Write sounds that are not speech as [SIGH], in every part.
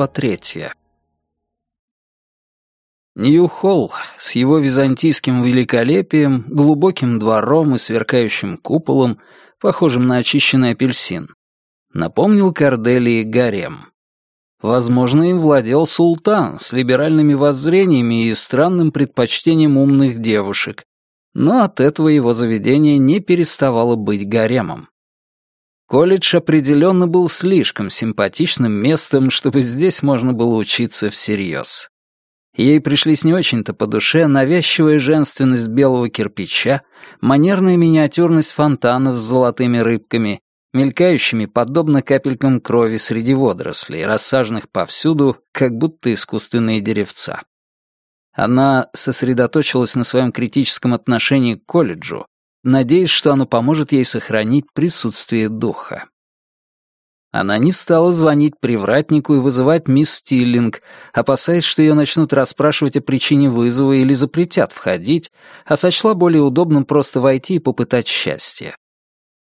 Глава третья. Нью-Холл с его византийским великолепием, глубоким двором и сверкающим куполом, похожим на очищенный апельсин, напомнил Корделии гарем. Возможно, им владел султан с либеральными воззрениями и странным предпочтением умных девушек, но от этого его заведение не переставало быть гаремом. Колледж определенно был слишком симпатичным местом, чтобы здесь можно было учиться всерьез. Ей пришлись не очень-то по душе навязчивая женственность белого кирпича, манерная миниатюрность фонтанов с золотыми рыбками, мелькающими подобно капелькам крови среди водорослей, рассаженных повсюду, как будто искусственные деревца. Она сосредоточилась на своем критическом отношении к колледжу, надеясь, что оно поможет ей сохранить присутствие духа. Она не стала звонить привратнику и вызывать мисс Стиллинг, опасаясь, что ее начнут расспрашивать о причине вызова или запретят входить, а сочла более удобным просто войти и попытать счастье.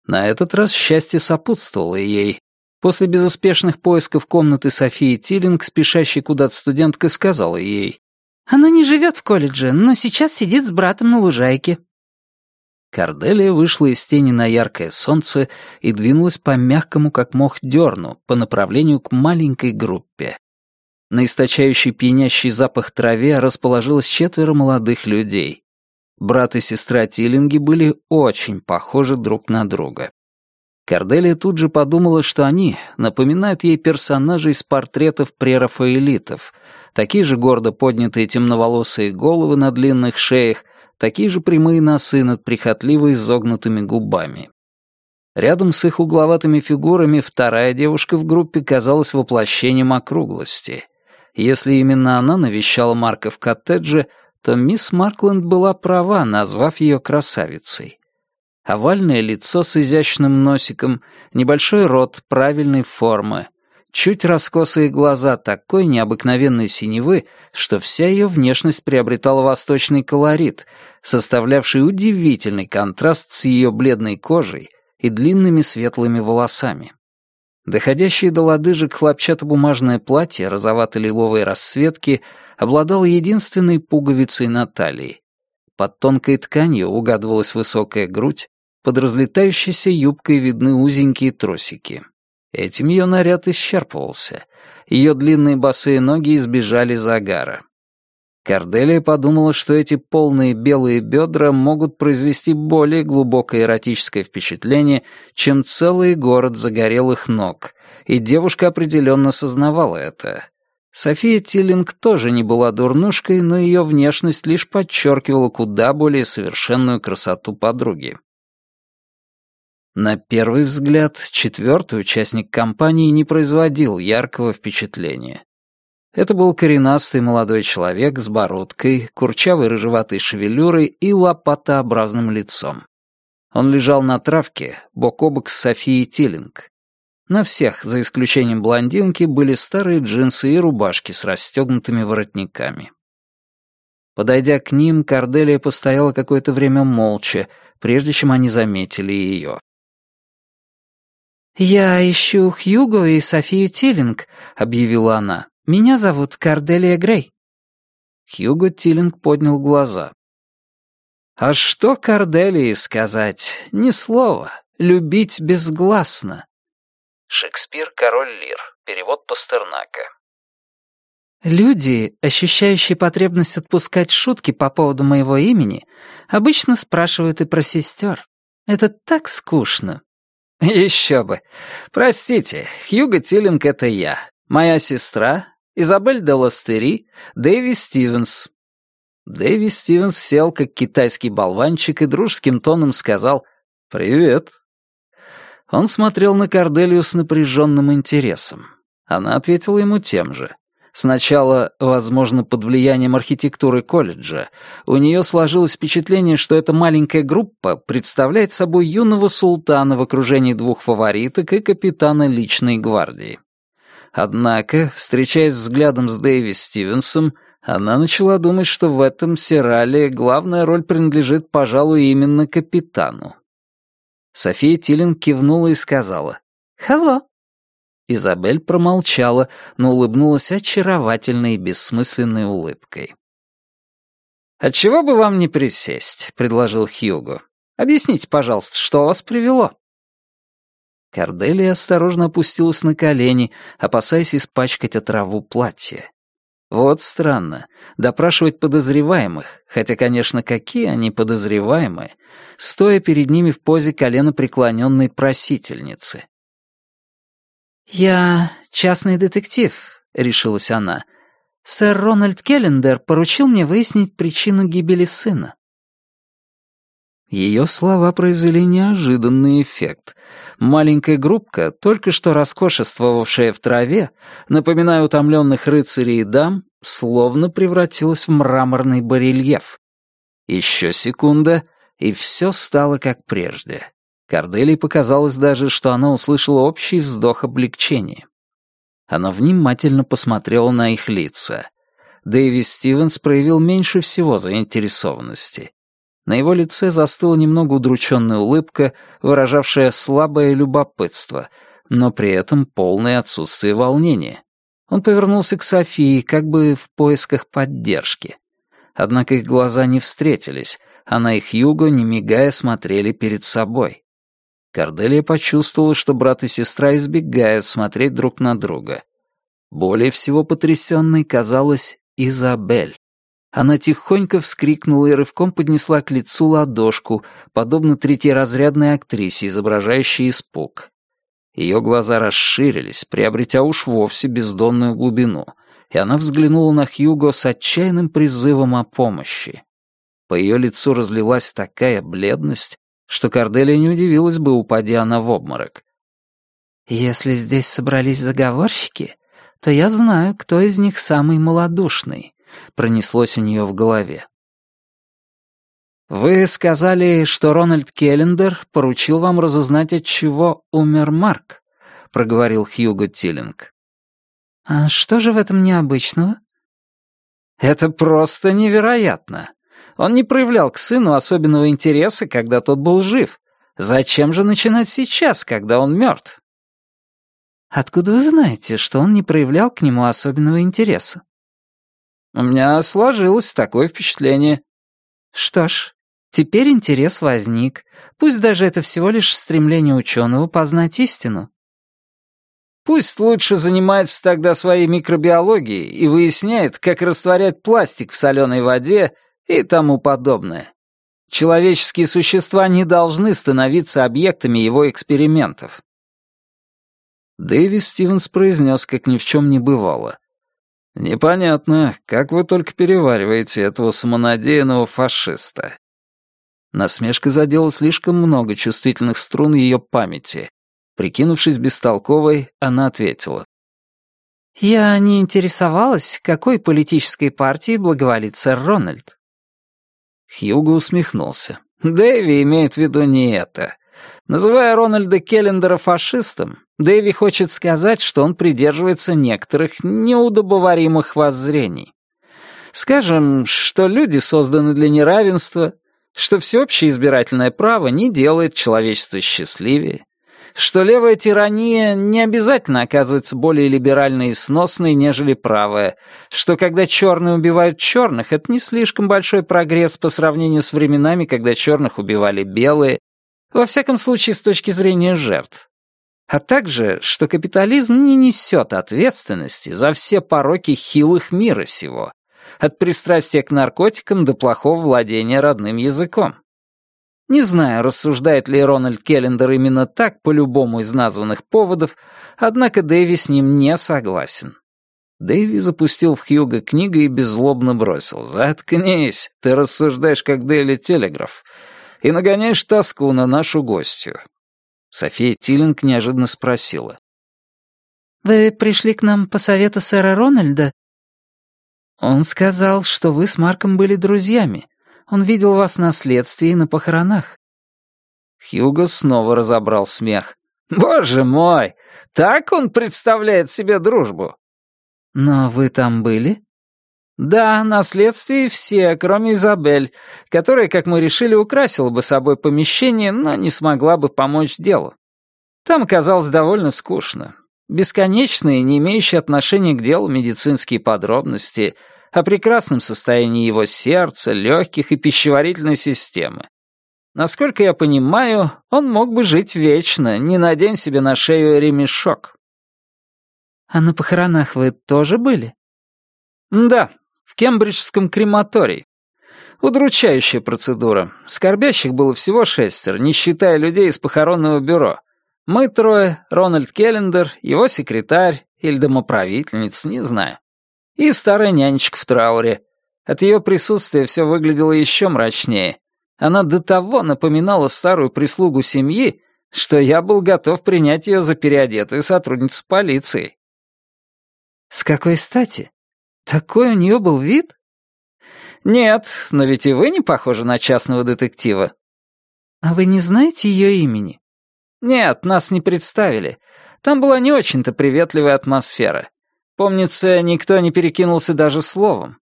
На этот раз счастье сопутствовало ей. После безуспешных поисков комнаты Софии Тиллинг, спешащей куда-то студентка, сказала ей, «Она не живет в колледже, но сейчас сидит с братом на лужайке. Корделия вышла из тени на яркое солнце и двинулась по мягкому, как мох, дерну, по направлению к маленькой группе. На источающий пьянящий запах траве расположилось четверо молодых людей. Брат и сестра Тиллинги были очень похожи друг на друга. Корделия тут же подумала, что они напоминают ей персонажей из портретов прерафаэлитов, такие же гордо поднятые темноволосые головы на длинных шеях — такие же прямые носы над прихотливо изогнутыми губами. Рядом с их угловатыми фигурами вторая девушка в группе казалась воплощением округлости. Если именно она навещала Марка в коттедже, то мисс Маркленд была права, назвав ее красавицей. Овальное лицо с изящным носиком, небольшой рот правильной формы, чуть раскосые глаза такой необыкновенной синевы, что вся ее внешность приобретала восточный колорит, составлявший удивительный контраст с ее бледной кожей и длинными светлыми волосами. Доходящее до лодыжек хлопчатобумажное платье розовато-лиловой расцветки обладало единственной пуговицей на талии. Под тонкой тканью угадывалась высокая грудь, под разлетающейся юбкой видны узенькие тросики. Этим ее наряд исчерпывался. Ее длинные босые ноги избежали загара. Корделия подумала, что эти полные белые бедра могут произвести более глубокое эротическое впечатление, чем целый город загорелых ног, и девушка определенно сознавала это. София Тиллинг тоже не была дурнушкой, но ее внешность лишь подчеркивала куда более совершенную красоту подруги. На первый взгляд, четвертый участник компании не производил яркого впечатления. Это был коренастый молодой человек с бородкой, курчавой рыжеватой шевелюрой и лопатообразным лицом. Он лежал на травке, бок о бок с Софией Тиллинг. На всех, за исключением блондинки, были старые джинсы и рубашки с расстегнутыми воротниками. Подойдя к ним, Корделия постояла какое-то время молча, прежде чем они заметили ее. «Я ищу Хьюго и Софию Тиллинг», — объявила она. «Меня зовут Карделия Грей». Хьюго Тиллинг поднял глаза. «А что Карделии сказать? Ни слова. Любить безгласно». Шекспир, Король Лир. Перевод Пастернака. Люди, ощущающие потребность отпускать шутки по поводу моего имени, обычно спрашивают и про сестер. Это так скучно. [LAUGHS] «Еще бы. Простите, Хьюго Тиллинг — это я. Моя сестра, Изабель де Ластери, Дэви Стивенс». Дэви Стивенс сел, как китайский болванчик, и дружеским тоном сказал «Привет». Он смотрел на Корделию с напряженным интересом. Она ответила ему тем же. Сначала, возможно, под влиянием архитектуры колледжа, у нее сложилось впечатление, что эта маленькая группа представляет собой юного султана в окружении двух фавориток и капитана личной гвардии. Однако, встречаясь взглядом с Дэйви Стивенсом, она начала думать, что в этом сериале главная роль принадлежит, пожалуй, именно капитану. София Тилин кивнула и сказала «Hello». Изабель промолчала, но улыбнулась очаровательной и бессмысленной улыбкой. «Отчего бы вам не присесть?» — предложил Хьюго. «Объясните, пожалуйста, что вас привело?» Корделия осторожно опустилась на колени, опасаясь испачкать отраву платье. Вот странно. Допрашивать подозреваемых, хотя, конечно, какие они подозреваемые, стоя перед ними в позе колено преклоненной просительницы. «Я частный детектив», — решилась она. «Сэр Рональд Келлендер поручил мне выяснить причину гибели сына». Ее слова произвели неожиданный эффект. Маленькая группка, только что роскошествовавшая в траве, напоминая утомленных рыцарей и дам, словно превратилась в мраморный барельеф. Еще секунда, и все стало как прежде. Корделии показалось даже, что она услышала общий вздох облегчения. Она внимательно посмотрела на их лица. Дэйви Стивенс проявил меньше всего заинтересованности. На его лице застыла немного удрученная улыбка, выражавшая слабое любопытство, но при этом полное отсутствие волнения. Он повернулся к Софии, как бы в поисках поддержки. Однако их глаза не встретились, а на их юго, не мигая, смотрели перед собой. Корделия почувствовала, что брат и сестра избегают смотреть друг на друга. Более всего потрясенной казалась Изабель. Она тихонько вскрикнула и рывком поднесла к лицу ладошку, подобно третьеразрядной актрисе, изображающей испуг. Ее глаза расширились, приобретя уж вовсе бездонную глубину, и она взглянула на Хьюго с отчаянным призывом о помощи. По ее лицу разлилась такая бледность, что Корделия не удивилась бы, упадя она в обморок. «Если здесь собрались заговорщики, то я знаю, кто из них самый малодушный», пронеслось у нее в голове. «Вы сказали, что Рональд Келлендер поручил вам разузнать, от чего умер Марк», — проговорил Хьюго Тиллинг. «А что же в этом необычного?» «Это просто невероятно. Он не проявлял к сыну особенного интереса, когда тот был жив. Зачем же начинать сейчас, когда он мертв?» «Откуда вы знаете, что он не проявлял к нему особенного интереса?» У меня сложилось такое впечатление. Что ж, теперь интерес возник. Пусть даже это всего лишь стремление ученого познать истину. Пусть лучше занимается тогда своей микробиологией и выясняет, как растворять пластик в соленой воде и тому подобное. Человеческие существа не должны становиться объектами его экспериментов. Дэвис Стивенс произнес, как ни в чем не бывало. «Непонятно, как вы только перевариваете этого самонадеянного фашиста». Насмешка задела слишком много чувствительных струн ее памяти. Прикинувшись бестолковой, она ответила. «Я не интересовалась, какой политической партии благоволит сэр Рональд». Хьюго усмехнулся. «Дэви имеет в виду не это. Называя Рональда Келлендера фашистом, Дэви хочет сказать, что он придерживается некоторых неудобоваримых воззрений. Скажем, что люди созданы для неравенства, что всеобщее избирательное право не делает человечество счастливее, что левая тирания не обязательно оказывается более либеральной и сносной, нежели правая, что когда черные убивают черных, это не слишком большой прогресс по сравнению с временами, когда черных убивали белые, во всяком случае с точки зрения жертв а также, что капитализм не несет ответственности за все пороки хилых мира сего, от пристрастия к наркотикам до плохого владения родным языком. Не знаю, рассуждает ли Рональд Келлендер именно так по любому из названных поводов, однако Дэви с ним не согласен. Дэви запустил в Хьюга книгу и беззлобно бросил. «Заткнись, ты рассуждаешь как Дейли Телеграф и нагоняешь тоску на нашу гостью. София Тиллинг неожиданно спросила. «Вы пришли к нам по совету сэра Рональда?» «Он сказал, что вы с Марком были друзьями. Он видел вас на следствии и на похоронах». Хьюго снова разобрал смех. «Боже мой! Так он представляет себе дружбу!» «Но вы там были?» «Да, на следствии все, кроме Изабель, которая, как мы решили, украсила бы собой помещение, но не смогла бы помочь делу. Там оказалось довольно скучно. Бесконечные, не имеющие отношения к делу медицинские подробности о прекрасном состоянии его сердца, легких и пищеварительной системы. Насколько я понимаю, он мог бы жить вечно, не надень себе на шею ремешок. А на похоронах вы тоже были? Да, в кембриджском крематории. Удручающая процедура. Скорбящих было всего шестеро, не считая людей из похоронного бюро. Мы трое, Рональд Келлендер, его секретарь или домоправительница, не знаю. И старая нянечка в трауре. От ее присутствия все выглядело еще мрачнее. Она до того напоминала старую прислугу семьи, что я был готов принять ее за переодетую сотрудницу полиции. «С какой стати? Такой у нее был вид?» «Нет, но ведь и вы не похожи на частного детектива». «А вы не знаете ее имени?» «Нет, нас не представили. Там была не очень-то приветливая атмосфера. Помнится, никто не перекинулся даже словом.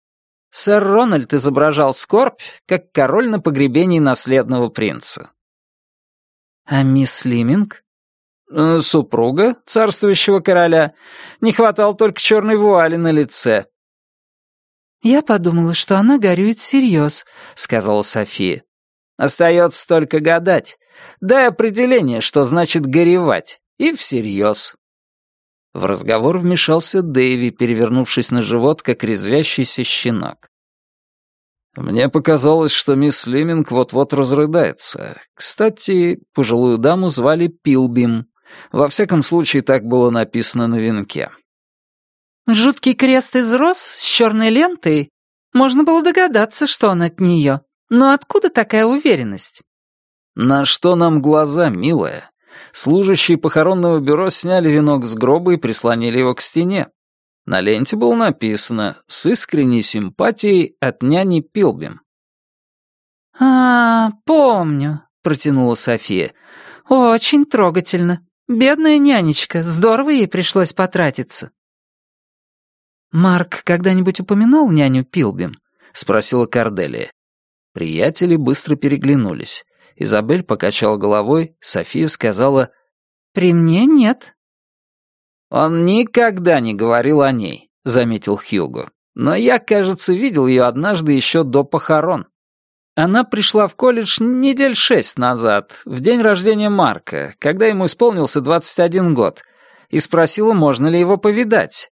Сэр Рональд изображал скорбь, как король на погребении наследного принца. А мисс Лиминг? Э, супруга царствующего короля. Не хватало только черной вуали на лице. «Я подумала, что она горюет всерьез», — сказала София. «Остается только гадать. Дай определение, что значит горевать. И всерьез». В разговор вмешался Дэйви, перевернувшись на живот, как резвящийся щенок. Мне показалось, что мисс Лиминг вот-вот разрыдается. Кстати, пожилую даму звали Пилбим. Во всяком случае, так было написано на венке. «Жуткий крест из роз с черной лентой? Можно было догадаться, что он от нее. Но откуда такая уверенность?» «На что нам глаза, милая? Служащие похоронного бюро сняли венок с гроба и прислонили его к стене. На ленте было написано «С искренней симпатией от няни Пилбим». «А, помню», — протянула София. «Очень трогательно. Бедная нянечка, здорово ей пришлось потратиться». «Марк когда-нибудь упоминал няню Пилбим?» — спросила Корделия. Приятели быстро переглянулись. Изабель покачала головой, София сказала «При мне нет». «Он никогда не говорил о ней», — заметил Хьюго. «Но я, кажется, видел ее однажды еще до похорон. Она пришла в колледж недель шесть назад, в день рождения Марка, когда ему исполнился 21 год, и спросила, можно ли его повидать.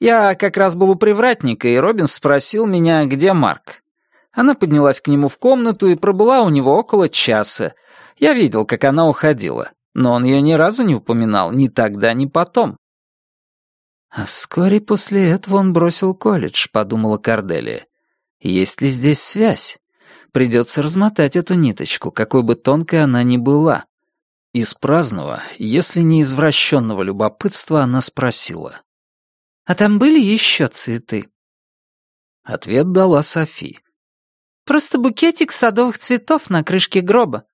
Я как раз был у привратника, и Робин спросил меня, где Марк. Она поднялась к нему в комнату и пробыла у него около часа. Я видел, как она уходила, но он ее ни разу не упоминал, ни тогда, ни потом. «А вскоре после этого он бросил колледж», — подумала Корделия. «Есть ли здесь связь? Придется размотать эту ниточку, какой бы тонкой она ни была». Из праздного, если не извращенного любопытства, она спросила. «А там были еще цветы?» Ответ дала Софи. Просто букетик садовых цветов на крышке гроба.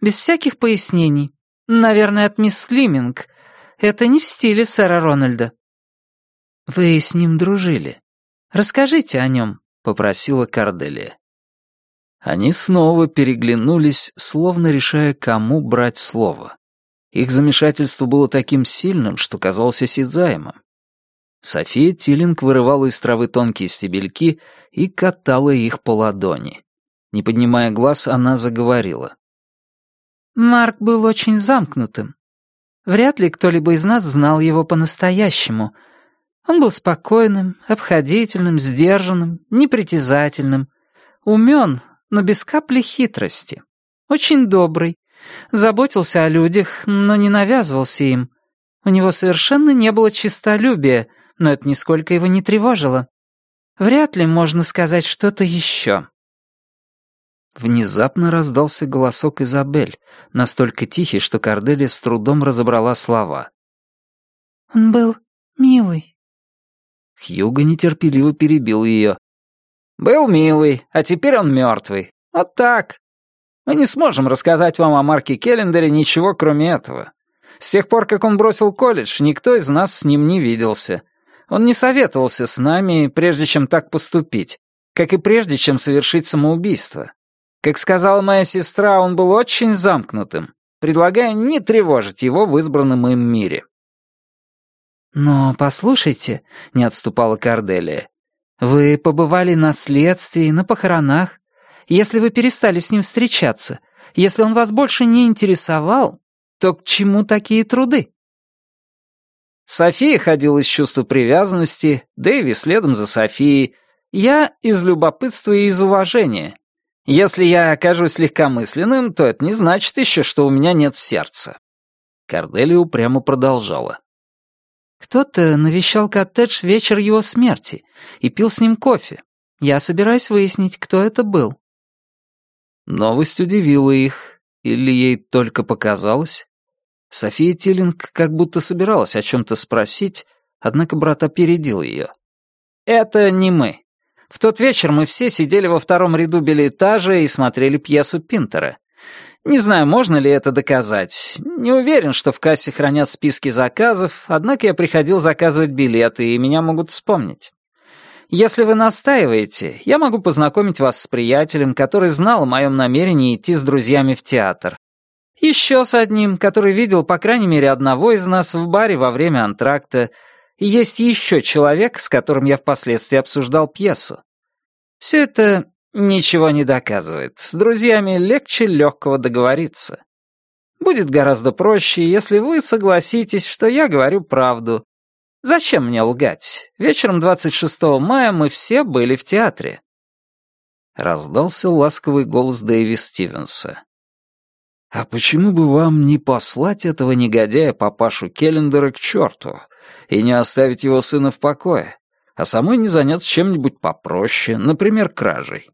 Без всяких пояснений. Наверное, от мисс Лиминг. Это не в стиле сэра Рональда. Вы с ним дружили. Расскажите о нем, попросила Карделия. Они снова переглянулись, словно решая, кому брать слово. Их замешательство было таким сильным, что казалось осязаемым. София Тиллинг вырывала из травы тонкие стебельки и катала их по ладони. Не поднимая глаз, она заговорила. «Марк был очень замкнутым. Вряд ли кто-либо из нас знал его по-настоящему. Он был спокойным, обходительным, сдержанным, непритязательным, умен, но без капли хитрости. Очень добрый, заботился о людях, но не навязывался им. У него совершенно не было честолюбия, но это нисколько его не тревожило. Вряд ли можно сказать что-то еще. Внезапно раздался голосок Изабель, настолько тихий, что Корделия с трудом разобрала слова. «Он был милый». Хьюго нетерпеливо перебил ее. «Был милый, а теперь он мертвый. Вот так. Мы не сможем рассказать вам о Марке Келлендере ничего, кроме этого. С тех пор, как он бросил колледж, никто из нас с ним не виделся. Он не советовался с нами, прежде чем так поступить, как и прежде, чем совершить самоубийство. Как сказала моя сестра, он был очень замкнутым, предлагая не тревожить его в избранном им мире. «Но послушайте», — не отступала Корделия, «вы побывали на следствии, на похоронах. Если вы перестали с ним встречаться, если он вас больше не интересовал, то к чему такие труды?» София ходила из чувства привязанности, Дэви следом за Софией, я из любопытства и из уважения. Если я окажусь легкомысленным, то это не значит еще, что у меня нет сердца. Корделия упрямо продолжала. Кто-то навещал коттедж вечер его смерти и пил с ним кофе. Я собираюсь выяснить, кто это был. Новость удивила их, или ей только показалось? София Тиллинг как будто собиралась о чем-то спросить, однако брат опередил ее. «Это не мы. В тот вечер мы все сидели во втором ряду билетажа и смотрели пьесу Пинтера. Не знаю, можно ли это доказать. Не уверен, что в кассе хранят списки заказов, однако я приходил заказывать билеты, и меня могут вспомнить. Если вы настаиваете, я могу познакомить вас с приятелем, который знал о моем намерении идти с друзьями в театр. Еще с одним, который видел, по крайней мере, одного из нас в баре во время антракта. И есть еще человек, с которым я впоследствии обсуждал пьесу. Все это ничего не доказывает. С друзьями легче легкого договориться. Будет гораздо проще, если вы согласитесь, что я говорю правду, Зачем мне лгать? Вечером 26 мая мы все были в театре. Раздался ласковый голос Дэйви Стивенса. «А почему бы вам не послать этого негодяя папашу Келлендера к черту и не оставить его сына в покое, а самой не заняться чем-нибудь попроще, например, кражей?»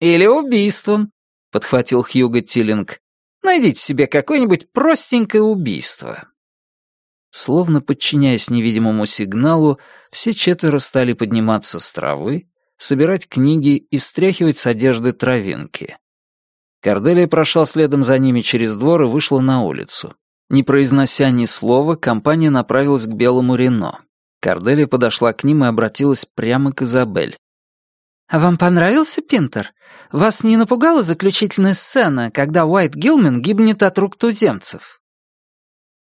«Или убийством», — подхватил Хьюго Тиллинг. «Найдите себе какое-нибудь простенькое убийство. Словно подчиняясь невидимому сигналу, все четверо стали подниматься с травы, собирать книги и стряхивать с одежды травинки. Корделия прошла следом за ними через двор и вышла на улицу. Не произнося ни слова, компания направилась к белому Рено. Корделия подошла к ним и обратилась прямо к Изабель. «А вам понравился Пинтер? Вас не напугала заключительная сцена, когда Уайт Гилмен гибнет от рук туземцев?»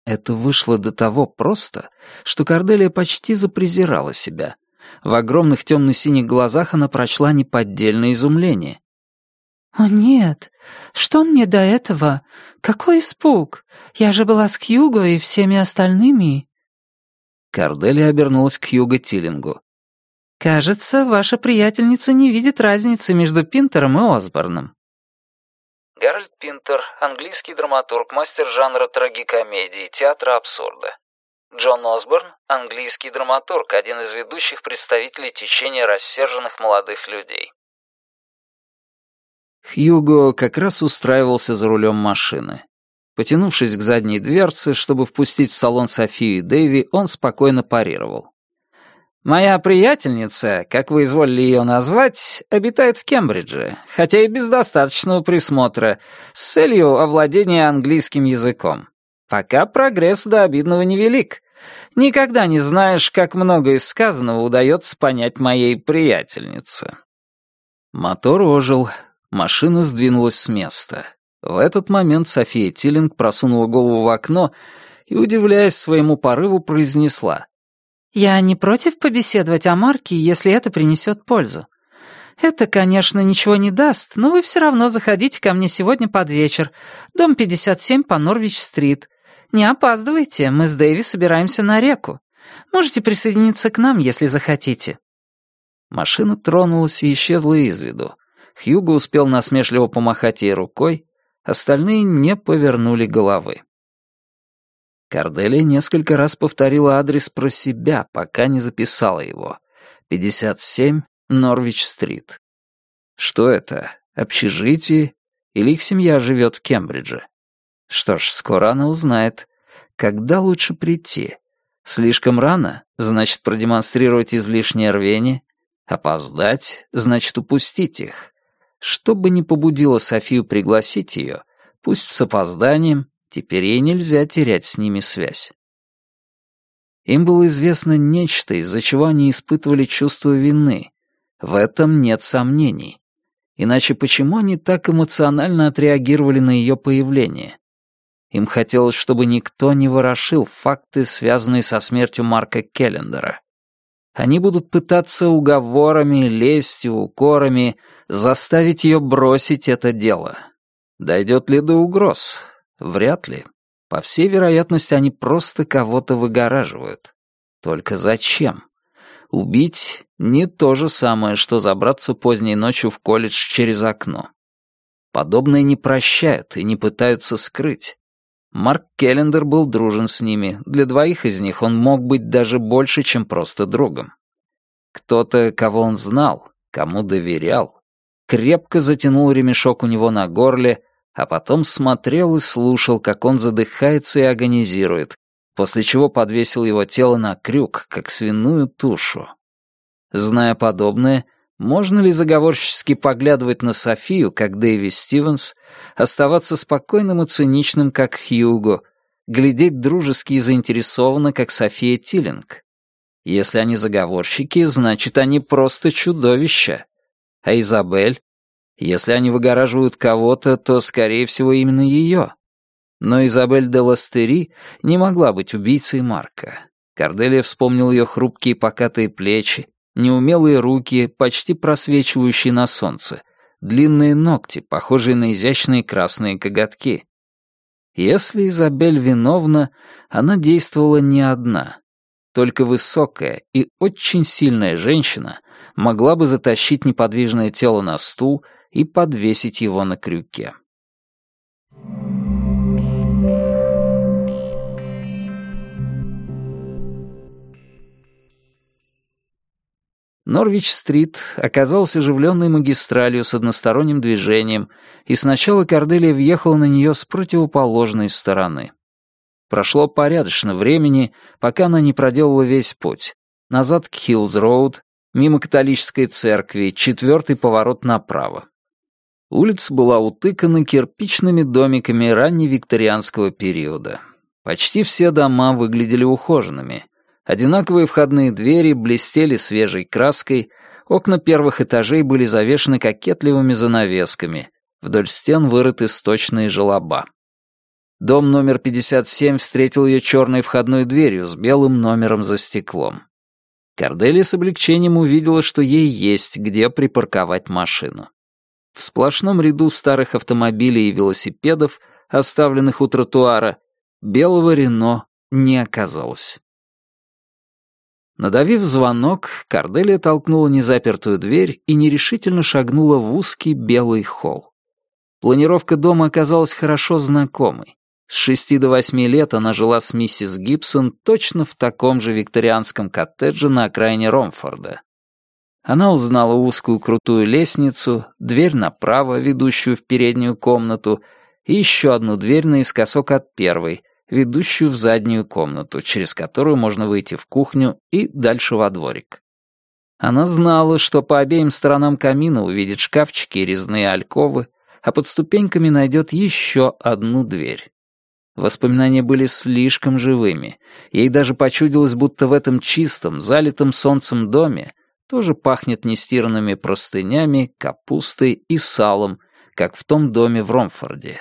Это вышло до того просто, что Корделия почти запрезирала себя. В огромных темно-синих глазах она прочла неподдельное изумление. «О нет, что мне до этого? Какой испуг! Я же была с Кьюго и всеми остальными». Корделия обернулась к Хьюго Тиллингу. «Кажется, ваша приятельница не видит разницы между Пинтером и Осборном. Гарольд Пинтер, английский драматург, мастер жанра трагикомедии, театра абсурда. Джон Осборн, английский драматург, один из ведущих представителей течения рассерженных молодых людей. Хьюго как раз устраивался за рулем машины. Потянувшись к задней дверце, чтобы впустить в салон Софию и Дэйви, он спокойно парировал. Моя приятельница, как вы изволили ее назвать, обитает в Кембридже, хотя и без достаточного присмотра, с целью овладения английским языком. Пока прогресс до обидного невелик. Никогда не знаешь, как много из сказанного удается понять моей приятельнице. Мотор ожил, машина сдвинулась с места. В этот момент София Тиллинг просунула голову в окно и, удивляясь своему порыву, произнесла — я не против побеседовать о марке, если это принесет пользу. Это, конечно, ничего не даст, но вы все равно заходите ко мне сегодня под вечер. Дом 57 по Норвич-стрит. Не опаздывайте, мы с Дэви собираемся на реку. Можете присоединиться к нам, если захотите». Машина тронулась и исчезла из виду. Хьюго успел насмешливо помахать ей рукой, остальные не повернули головы. Корделия несколько раз повторила адрес про себя, пока не записала его. 57 Норвич-стрит. Что это? Общежитие? Или их семья живет в Кембридже? Что ж, скоро она узнает. Когда лучше прийти? Слишком рано? Значит, продемонстрировать излишнее рвение? Опоздать? Значит, упустить их? Что бы ни побудило Софию пригласить ее, пусть с опозданием, Теперь ей нельзя терять с ними связь. Им было известно нечто, из-за чего они испытывали чувство вины. В этом нет сомнений. Иначе почему они так эмоционально отреагировали на ее появление? Им хотелось, чтобы никто не ворошил факты, связанные со смертью Марка Келлендера. Они будут пытаться уговорами, лестью, укорами заставить ее бросить это дело. Дойдет ли до угроз? Вряд ли. По всей вероятности, они просто кого-то выгораживают. Только зачем? Убить — не то же самое, что забраться поздней ночью в колледж через окно. Подобное не прощают и не пытаются скрыть. Марк Келлендер был дружен с ними, для двоих из них он мог быть даже больше, чем просто другом. Кто-то, кого он знал, кому доверял, крепко затянул ремешок у него на горле, а потом смотрел и слушал, как он задыхается и агонизирует, после чего подвесил его тело на крюк, как свиную тушу. Зная подобное, можно ли заговорчески поглядывать на Софию, как Дэйви Стивенс, оставаться спокойным и циничным, как Хьюго, глядеть дружески и заинтересованно, как София Тиллинг? Если они заговорщики, значит, они просто чудовища. А Изабель? Если они выгораживают кого-то, то, скорее всего, именно ее. Но Изабель де Ластери не могла быть убийцей Марка. Корделия вспомнил ее хрупкие покатые плечи, неумелые руки, почти просвечивающие на солнце, длинные ногти, похожие на изящные красные коготки. Если Изабель виновна, она действовала не одна. Только высокая и очень сильная женщина могла бы затащить неподвижное тело на стул и подвесить его на крюке. Норвич-стрит оказался оживленной магистралью с односторонним движением, и сначала Корделия въехала на нее с противоположной стороны. Прошло порядочно времени, пока она не проделала весь путь. Назад к Хиллз-Роуд, мимо католической церкви, четвертый поворот направо. Улица была утыкана кирпичными домиками ранневикторианского периода. Почти все дома выглядели ухоженными. Одинаковые входные двери блестели свежей краской, окна первых этажей были завешены кокетливыми занавесками, вдоль стен вырыты сточные желоба. Дом номер 57 встретил ее черной входной дверью с белым номером за стеклом. Корделия с облегчением увидела, что ей есть где припарковать машину. В сплошном ряду старых автомобилей и велосипедов, оставленных у тротуара, белого Рено не оказалось. Надавив звонок, Корделия толкнула незапертую дверь и нерешительно шагнула в узкий белый холл. Планировка дома оказалась хорошо знакомой. С шести до восьми лет она жила с миссис Гибсон точно в таком же викторианском коттедже на окраине Ромфорда. Она узнала узкую крутую лестницу, дверь направо, ведущую в переднюю комнату, и еще одну дверь наискосок от первой, ведущую в заднюю комнату, через которую можно выйти в кухню и дальше во дворик. Она знала, что по обеим сторонам камина увидит шкафчики и резные альковы, а под ступеньками найдет еще одну дверь. Воспоминания были слишком живыми. Ей даже почудилось, будто в этом чистом, залитом солнцем доме тоже пахнет нестиранными простынями, капустой и салом, как в том доме в Ромфорде.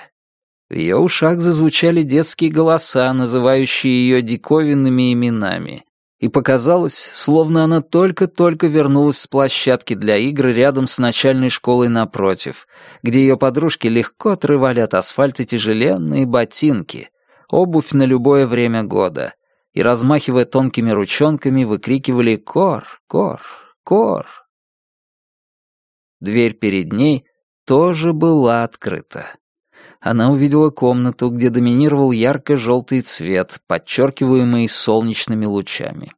В ее ушах зазвучали детские голоса, называющие ее диковинными именами, и показалось, словно она только-только вернулась с площадки для игр рядом с начальной школой напротив, где ее подружки легко отрывали от асфальта тяжеленные ботинки, обувь на любое время года, и, размахивая тонкими ручонками, выкрикивали «Кор! Кор! Кор!». Дверь перед ней тоже была открыта она увидела комнату, где доминировал ярко-желтый цвет, подчеркиваемый солнечными лучами.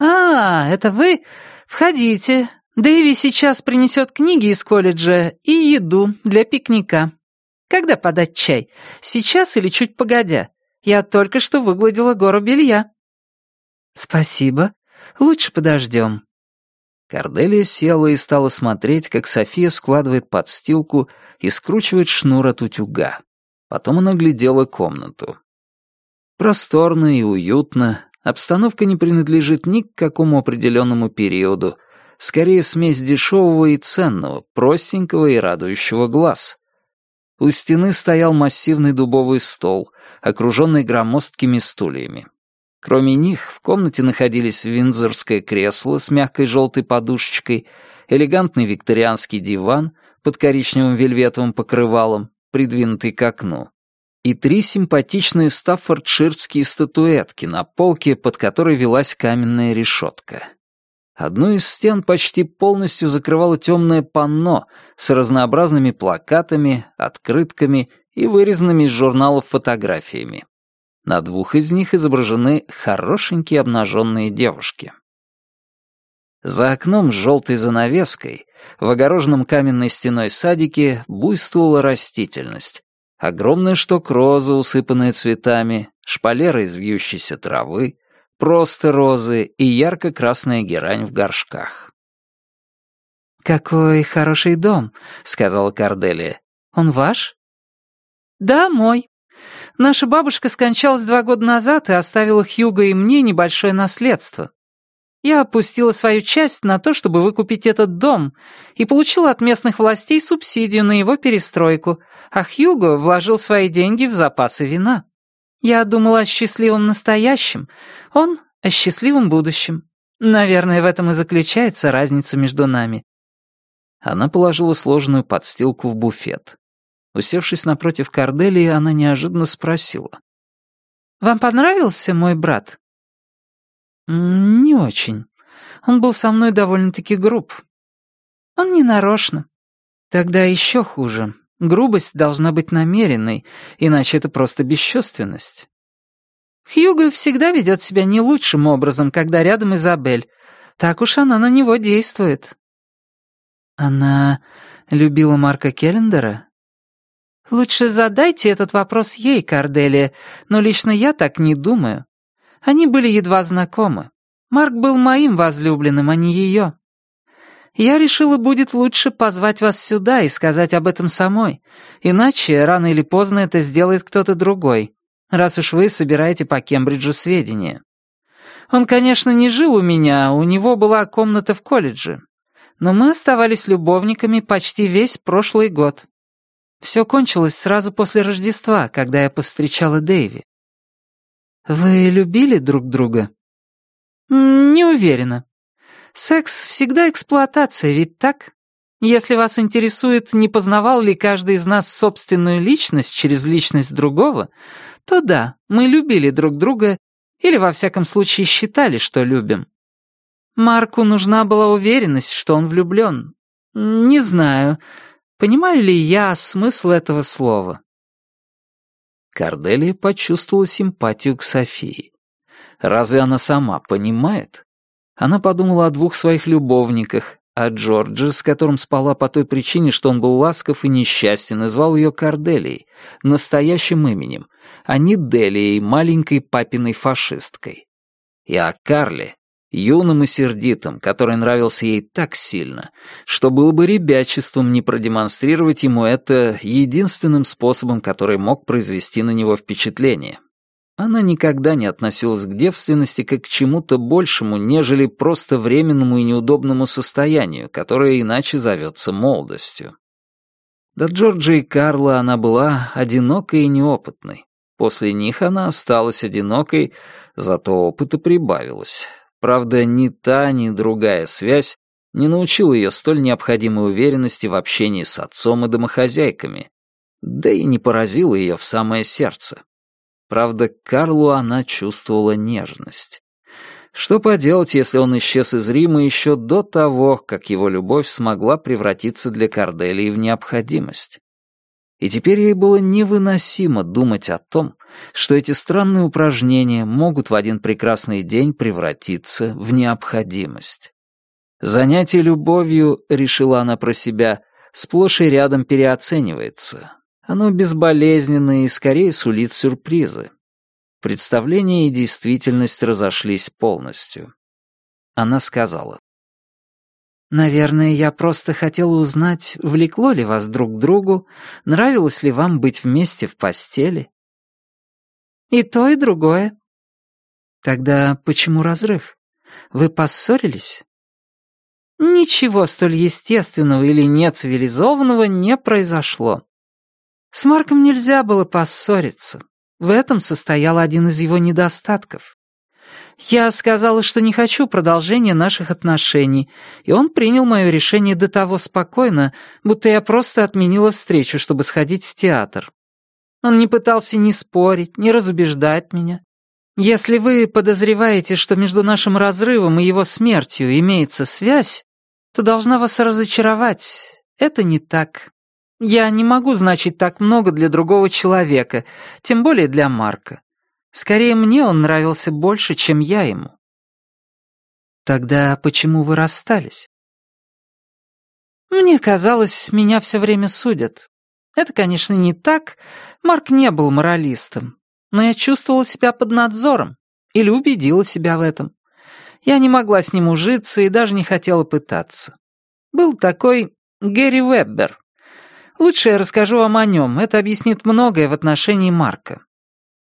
«А, это вы? Входите. Дэви сейчас принесет книги из колледжа и еду для пикника. Когда подать чай? Сейчас или чуть погодя? Я только что выгладила гору белья». «Спасибо. Лучше подождем». Корделия села и стала смотреть, как София складывает подстилку и скручивает шнур от утюга. Потом она глядела комнату. Просторно и уютно, обстановка не принадлежит ни к какому определенному периоду, скорее смесь дешевого и ценного, простенького и радующего глаз. У стены стоял массивный дубовый стол, окруженный громоздкими стульями. Кроме них, в комнате находились виндзорское кресло с мягкой желтой подушечкой, элегантный викторианский диван под коричневым вельветовым покрывалом, придвинутый к окну, и три симпатичные стаффордширские статуэтки на полке, под которой велась каменная решетка. Одну из стен почти полностью закрывало темное панно с разнообразными плакатами, открытками и вырезанными из журналов фотографиями. На двух из них изображены хорошенькие обнаженные девушки. За окном с желтой занавеской, в огороженном каменной стеной садике, буйствовала растительность. Огромный шток розы, усыпанная цветами, шпалера из вьющейся травы, просто розы и ярко-красная герань в горшках. «Какой хороший дом», — сказала Корделия. «Он ваш?» «Да, мой. Наша бабушка скончалась два года назад и оставила Хьюго и мне небольшое наследство. Я опустила свою часть на то, чтобы выкупить этот дом, и получила от местных властей субсидию на его перестройку, а Хьюго вложил свои деньги в запасы вина. Я думала о счастливом настоящем, он — о счастливом будущем. Наверное, в этом и заключается разница между нами. Она положила сложенную подстилку в буфет. Усевшись напротив Корделии, она неожиданно спросила. «Вам понравился мой брат?» «Не очень. Он был со мной довольно-таки груб». «Он не нарочно». «Тогда еще хуже. Грубость должна быть намеренной, иначе это просто бесчувственность». Хьюго всегда ведет себя не лучшим образом, когда рядом Изабель. Так уж она на него действует. Она любила Марка Келлендера? Лучше задайте этот вопрос ей, Корделия, но лично я так не думаю. Они были едва знакомы. Марк был моим возлюбленным, а не ее. Я решила, будет лучше позвать вас сюда и сказать об этом самой, иначе рано или поздно это сделает кто-то другой, раз уж вы собираете по Кембриджу сведения. Он, конечно, не жил у меня, у него была комната в колледже, но мы оставались любовниками почти весь прошлый год. Все кончилось сразу после Рождества, когда я повстречала Дэйви. Вы любили друг друга? Не уверена. Секс всегда эксплуатация, ведь так? Если вас интересует, не познавал ли каждый из нас собственную личность через личность другого, то да, мы любили друг друга или, во всяком случае, считали, что любим. Марку нужна была уверенность, что он влюблен. Не знаю, понимаю ли я смысл этого слова. Корделия почувствовала симпатию к Софии. Разве она сама понимает? Она подумала о двух своих любовниках, о Джордже, с которым спала по той причине, что он был ласков и несчастен, и звал ее Корделией, настоящим именем, а не Делией, маленькой папиной фашисткой. И о Карле, юным и сердитым, который нравился ей так сильно, что было бы ребячеством не продемонстрировать ему это единственным способом, который мог произвести на него впечатление. Она никогда не относилась к девственности как к чему-то большему, нежели просто временному и неудобному состоянию, которое иначе зовется молодостью. До Джорджа и Карла она была одинокой и неопытной. После них она осталась одинокой, зато опыта прибавилось. Правда, ни та, ни другая связь не научила ее столь необходимой уверенности в общении с отцом и домохозяйками, да и не поразила ее в самое сердце. Правда, Карлу она чувствовала нежность. Что поделать, если он исчез из Рима еще до того, как его любовь смогла превратиться для Корделии в необходимость? И теперь ей было невыносимо думать о том, что эти странные упражнения могут в один прекрасный день превратиться в необходимость. Занятие любовью, решила она про себя, сплошь и рядом переоценивается. Оно безболезненное и скорее сулит сюрпризы. Представление и действительность разошлись полностью. Она сказала. Наверное, я просто хотела узнать, влекло ли вас друг к другу, нравилось ли вам быть вместе в постели. И то, и другое. Тогда почему разрыв? Вы поссорились? Ничего столь естественного или нецивилизованного не произошло. С Марком нельзя было поссориться. В этом состоял один из его недостатков. Я сказала, что не хочу продолжения наших отношений, и он принял мое решение до того спокойно, будто я просто отменила встречу, чтобы сходить в театр. Он не пытался ни спорить, ни разубеждать меня. Если вы подозреваете, что между нашим разрывом и его смертью имеется связь, то должна вас разочаровать. Это не так. Я не могу значить так много для другого человека, тем более для Марка. Скорее, мне он нравился больше, чем я ему. Тогда почему вы расстались? Мне казалось, меня все время судят. Это, конечно, не так. Марк не был моралистом. Но я чувствовала себя под надзором. Или убедила себя в этом. Я не могла с ним ужиться и даже не хотела пытаться. Был такой Гэри Веббер. Лучше я расскажу вам о нем. Это объяснит многое в отношении Марка.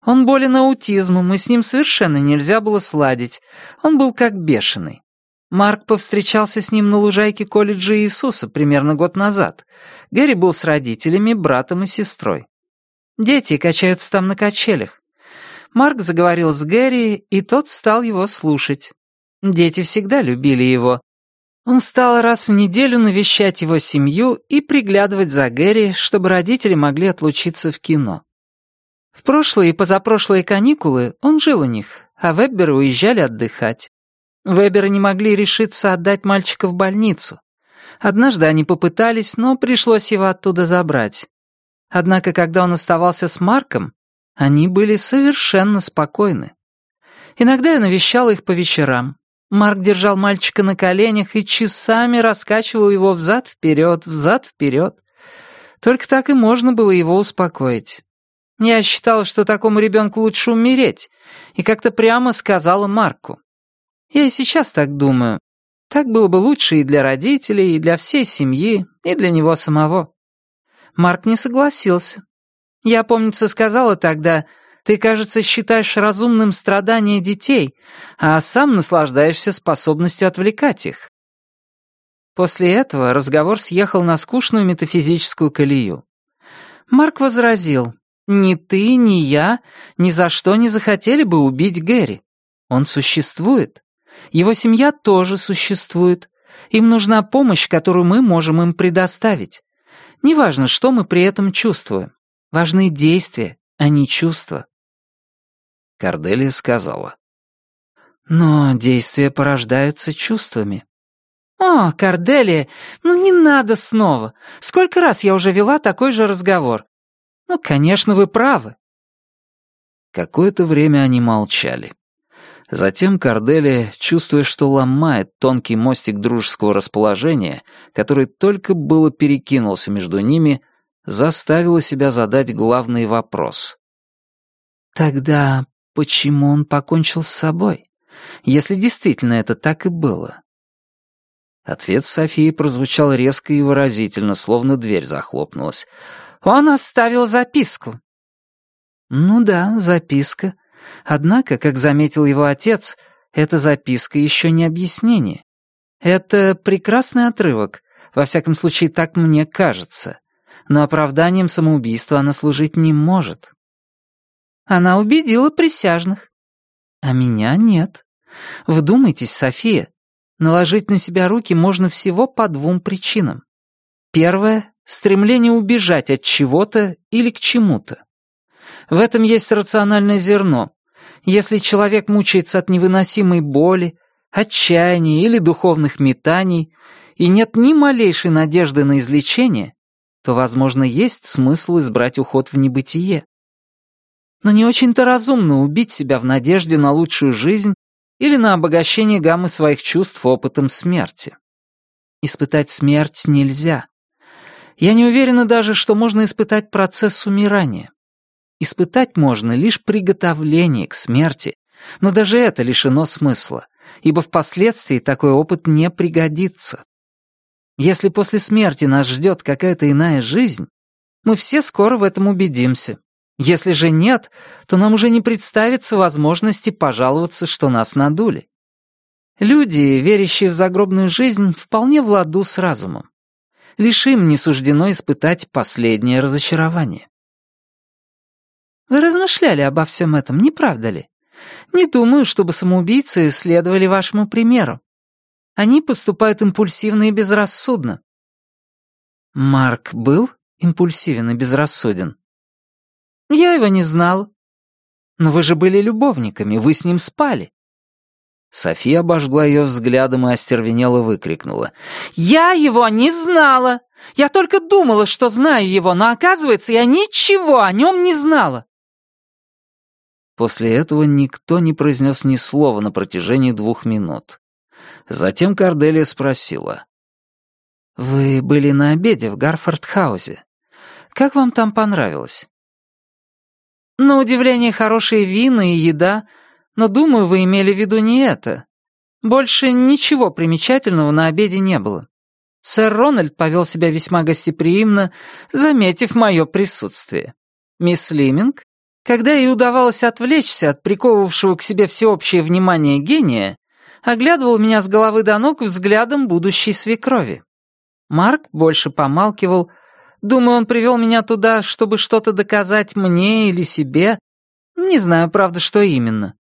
Он болен аутизмом, и с ним совершенно нельзя было сладить. Он был как бешеный. Марк повстречался с ним на лужайке колледжа Иисуса примерно год назад. Гэри был с родителями, братом и сестрой. Дети качаются там на качелях. Марк заговорил с Гэри, и тот стал его слушать. Дети всегда любили его. Он стал раз в неделю навещать его семью и приглядывать за Гэри, чтобы родители могли отлучиться в кино. В прошлые и позапрошлые каникулы он жил у них, а Вебберы уезжали отдыхать. Веберы не могли решиться отдать мальчика в больницу. Однажды они попытались, но пришлось его оттуда забрать. Однако, когда он оставался с Марком, они были совершенно спокойны. Иногда я навещала их по вечерам. Марк держал мальчика на коленях и часами раскачивал его взад-вперед, взад-вперед. Только так и можно было его успокоить. Я считала, что такому ребенку лучше умереть, и как-то прямо сказала Марку. Я и сейчас так думаю. Так было бы лучше и для родителей, и для всей семьи, и для него самого. Марк не согласился. Я, помнится, сказала тогда, ты, кажется, считаешь разумным страдания детей, а сам наслаждаешься способностью отвлекать их. После этого разговор съехал на скучную метафизическую колею. Марк возразил, ни ты, ни я ни за что не захотели бы убить Гэри. Он существует. Его семья тоже существует. Им нужна помощь, которую мы можем им предоставить. Неважно, что мы при этом чувствуем. Важны действия, а не чувства. Корделия сказала. Но действия порождаются чувствами. «О, Корделия, ну не надо снова. Сколько раз я уже вела такой же разговор. «Ну, конечно, вы правы». Какое-то время они молчали. Затем Корделия, чувствуя, что ломает тонкий мостик дружеского расположения, который только было перекинулся между ними, заставила себя задать главный вопрос. «Тогда почему он покончил с собой, если действительно это так и было?» Ответ Софии прозвучал резко и выразительно, словно дверь захлопнулась. Он оставил записку». «Ну да, записка. Однако, как заметил его отец, эта записка еще не объяснение. Это прекрасный отрывок, во всяком случае, так мне кажется. Но оправданием самоубийства она служить не может. Она убедила присяжных. А меня нет. Вдумайтесь, София, наложить на себя руки можно всего по двум причинам. Первое стремление убежать от чего-то или к чему-то. В этом есть рациональное зерно. Если человек мучается от невыносимой боли, отчаяния или духовных метаний, и нет ни малейшей надежды на излечение, то, возможно, есть смысл избрать уход в небытие. Но не очень-то разумно убить себя в надежде на лучшую жизнь или на обогащение гаммы своих чувств опытом смерти. Испытать смерть нельзя. Я не уверена даже, что можно испытать процесс умирания. Испытать можно лишь приготовление к смерти, но даже это лишено смысла, ибо впоследствии такой опыт не пригодится. Если после смерти нас ждет какая-то иная жизнь, мы все скоро в этом убедимся. Если же нет, то нам уже не представится возможности пожаловаться, что нас надули. Люди, верящие в загробную жизнь, вполне в ладу с разумом лишь им не суждено испытать последнее разочарование. Вы размышляли обо всем этом, не правда ли? Не думаю, чтобы самоубийцы следовали вашему примеру. Они поступают импульсивно и безрассудно». «Марк был импульсивен и безрассуден?» «Я его не знал. Но вы же были любовниками, вы с ним спали». София обожгла ее взглядом и остервенело выкрикнула. «Я его не знала! Я только думала, что знаю его, но, оказывается, я ничего о нем не знала!» После этого никто не произнес ни слова на протяжении двух минут. Затем Корделия спросила. «Вы были на обеде в Гарфордхаузе. Как вам там понравилось?» «На удивление, хорошие вина и еда, но, думаю, вы имели в виду не это. Больше ничего примечательного на обеде не было. Сэр Рональд повел себя весьма гостеприимно, заметив мое присутствие. Мисс Лиминг, когда ей удавалось отвлечься от приковывавшего к себе всеобщее внимание гения, оглядывал меня с головы до ног взглядом будущей свекрови. Марк больше помалкивал. Думаю, он привел меня туда, чтобы что-то доказать мне или себе. Не знаю, правда, что именно.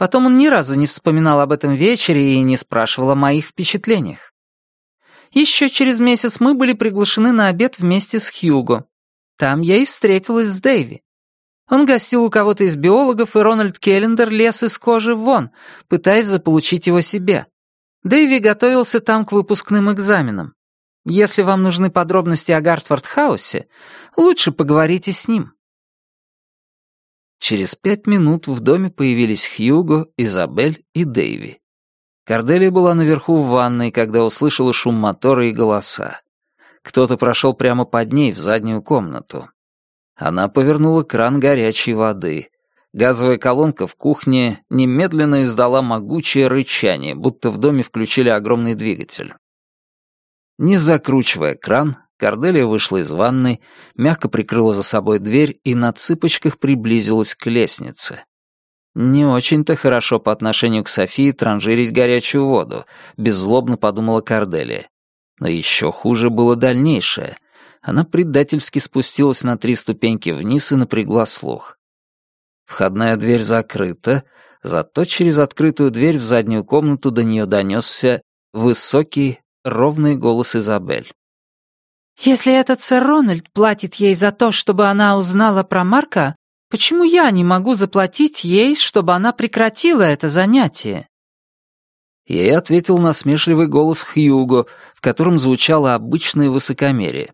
Потом он ни разу не вспоминал об этом вечере и не спрашивал о моих впечатлениях. Еще через месяц мы были приглашены на обед вместе с Хьюго. Там я и встретилась с Дэйви. Он гостил у кого-то из биологов, и Рональд Келлендер лез из кожи вон, пытаясь заполучить его себе. Дэйви готовился там к выпускным экзаменам. Если вам нужны подробности о Гартфорд-хаусе, лучше поговорите с ним. Через пять минут в доме появились Хьюго, Изабель и Дэйви. Корделия была наверху в ванной, когда услышала шум мотора и голоса. Кто-то прошел прямо под ней в заднюю комнату. Она повернула кран горячей воды. Газовая колонка в кухне немедленно издала могучее рычание, будто в доме включили огромный двигатель. Не закручивая кран, Корделия вышла из ванной, мягко прикрыла за собой дверь и на цыпочках приблизилась к лестнице. Не очень-то хорошо по отношению к Софии транжирить горячую воду, беззлобно подумала Корделия. Но еще хуже было дальнейшее. Она предательски спустилась на три ступеньки вниз и напрягла слух. Входная дверь закрыта, зато через открытую дверь в заднюю комнату до нее донесся высокий, ровный голос Изабель. «Если этот сэр Рональд платит ей за то, чтобы она узнала про Марка, почему я не могу заплатить ей, чтобы она прекратила это занятие?» Ей ответил насмешливый голос Хьюго, в котором звучало обычное высокомерие.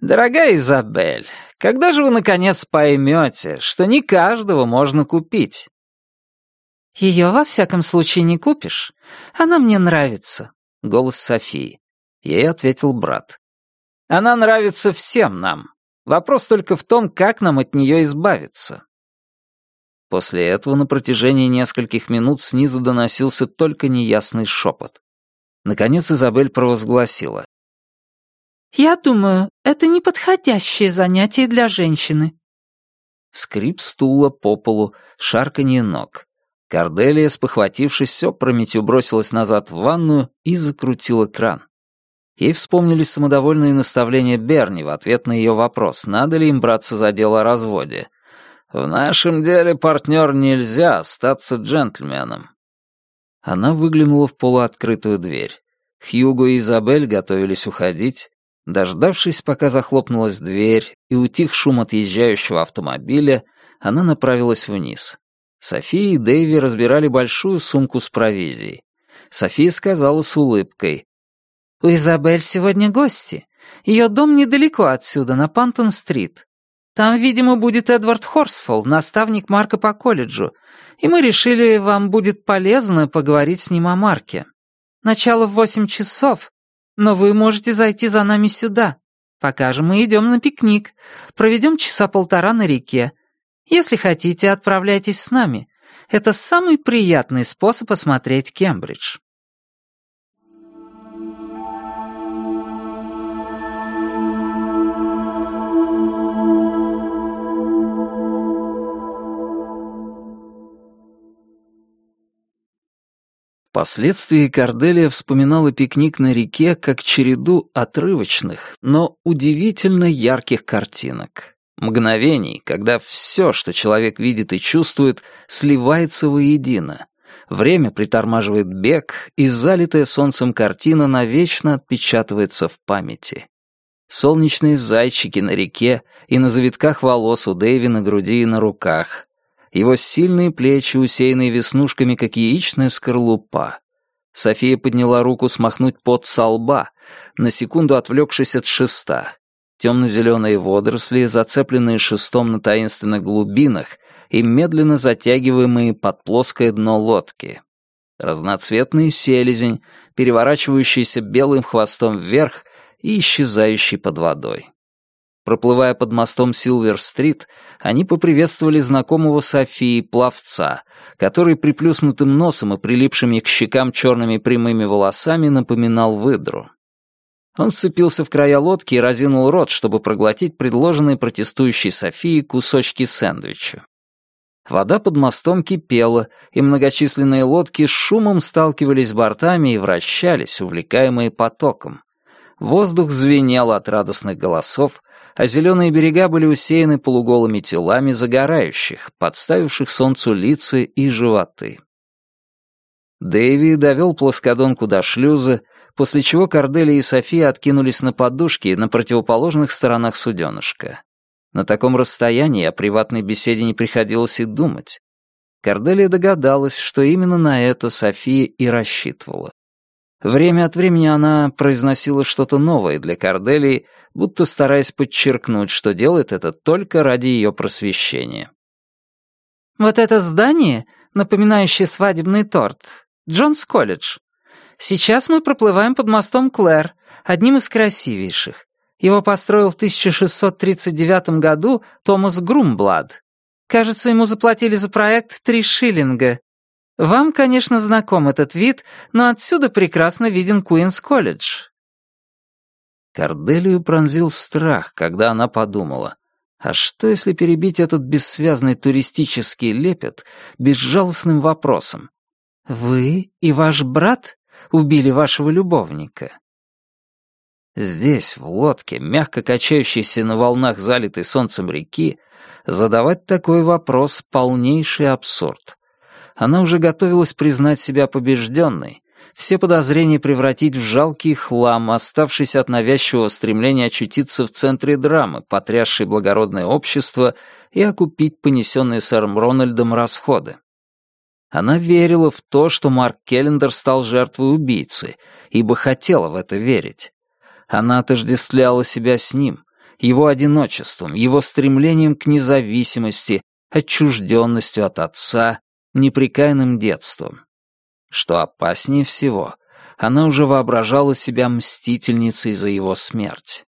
«Дорогая Изабель, когда же вы, наконец, поймете, что не каждого можно купить?» «Ее, во всяком случае, не купишь. Она мне нравится», — голос Софии. Ей ответил брат. Она нравится всем нам. Вопрос только в том, как нам от нее избавиться. После этого на протяжении нескольких минут снизу доносился только неясный шепот. Наконец Изабель провозгласила. «Я думаю, это неподходящее занятие для женщины». Скрип стула по полу, шарканье ног. Корделия, спохватившись, все прометью бросилась назад в ванную и закрутила кран. Ей вспомнились самодовольные наставления Берни в ответ на ее вопрос, надо ли им браться за дело о разводе. «В нашем деле, партнер, нельзя остаться джентльменом». Она выглянула в полуоткрытую дверь. Хьюго и Изабель готовились уходить. Дождавшись, пока захлопнулась дверь и утих шум отъезжающего автомобиля, она направилась вниз. София и Дэйви разбирали большую сумку с провизией. София сказала с улыбкой. У Изабель сегодня гости. Ее дом недалеко отсюда, на Пантон-стрит. Там, видимо, будет Эдвард Хорсфолл, наставник Марка по колледжу, и мы решили, вам будет полезно поговорить с ним о Марке. Начало в восемь часов, но вы можете зайти за нами сюда. Пока же мы идем на пикник, проведем часа полтора на реке. Если хотите, отправляйтесь с нами. Это самый приятный способ осмотреть Кембридж. Впоследствии Корделия вспоминала пикник на реке как череду отрывочных, но удивительно ярких картинок. Мгновений, когда все, что человек видит и чувствует, сливается воедино. Время притормаживает бег, и залитая солнцем картина навечно отпечатывается в памяти. Солнечные зайчики на реке и на завитках волос у Дэйви на груди и на руках. Его сильные плечи, усеянные веснушками, как яичная скорлупа. София подняла руку смахнуть пот со лба, на секунду отвлекшись от шеста. Темно-зеленые водоросли, зацепленные шестом на таинственных глубинах и медленно затягиваемые под плоское дно лодки. Разноцветный селезень, переворачивающийся белым хвостом вверх и исчезающий под водой. Проплывая под мостом Силвер-стрит, они поприветствовали знакомого Софии пловца, который приплюснутым носом и прилипшими к щекам черными прямыми волосами напоминал выдру. Он сцепился в края лодки и разинул рот, чтобы проглотить предложенные протестующей Софии кусочки сэндвича. Вода под мостом кипела, и многочисленные лодки с шумом сталкивались бортами и вращались, увлекаемые потоком. Воздух звенел от радостных голосов, а зеленые берега были усеяны полуголыми телами загорающих, подставивших солнцу лица и животы. Дэйви довел плоскодонку до шлюза, после чего Корделия и София откинулись на подушки на противоположных сторонах суденышка. На таком расстоянии о приватной беседе не приходилось и думать. Корделия догадалась, что именно на это София и рассчитывала. Время от времени она произносила что-то новое для Корделии, будто стараясь подчеркнуть, что делает это только ради ее просвещения. «Вот это здание, напоминающее свадебный торт, Джонс колледж. Сейчас мы проплываем под мостом Клэр, одним из красивейших. Его построил в 1639 году Томас Грумблад. Кажется, ему заплатили за проект три шиллинга. Вам, конечно, знаком этот вид, но отсюда прекрасно виден Куинс-колледж. Корделию пронзил страх, когда она подумала, а что если перебить этот бессвязный туристический лепет безжалостным вопросом? «Вы и ваш брат убили вашего любовника?» Здесь, в лодке, мягко качающейся на волнах залитой солнцем реки, задавать такой вопрос — полнейший абсурд. Она уже готовилась признать себя побежденной, все подозрения превратить в жалкий хлам, оставшийся от навязчивого стремления очутиться в центре драмы, потрясшей благородное общество, и окупить понесенные сэром Рональдом расходы. Она верила в то, что Марк Келлендер стал жертвой убийцы, ибо хотела в это верить. Она отождествляла себя с ним, его одиночеством, его стремлением к независимости, отчужденностью от отца неприкаянным детством. Что опаснее всего, она уже воображала себя мстительницей за его смерть.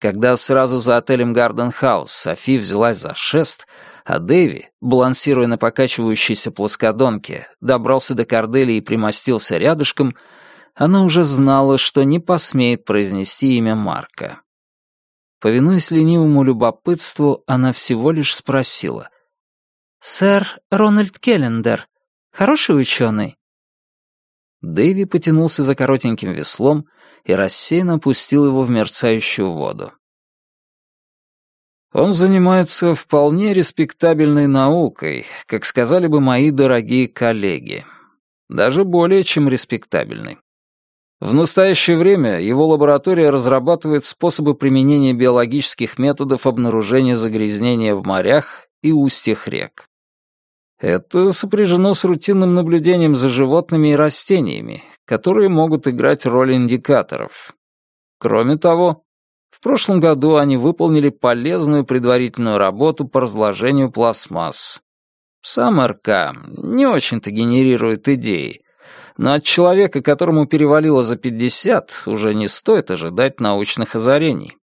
Когда сразу за отелем Гарден Хаус Софи взялась за шест, а Дэви, балансируя на покачивающейся плоскодонке, добрался до Кордели и примостился рядышком, она уже знала, что не посмеет произнести имя Марка. Повинуясь ленивому любопытству, она всего лишь спросила. «Сэр Рональд Келлендер, хороший ученый?» Дэви потянулся за коротеньким веслом и рассеянно опустил его в мерцающую воду. Он занимается вполне респектабельной наукой, как сказали бы мои дорогие коллеги. Даже более чем респектабельной. В настоящее время его лаборатория разрабатывает способы применения биологических методов обнаружения загрязнения в морях и устьях рек. Это сопряжено с рутинным наблюдением за животными и растениями, которые могут играть роль индикаторов. Кроме того, в прошлом году они выполнили полезную предварительную работу по разложению пластмасс. Сам РК не очень-то генерирует идеи, но от человека, которому перевалило за 50, уже не стоит ожидать научных озарений.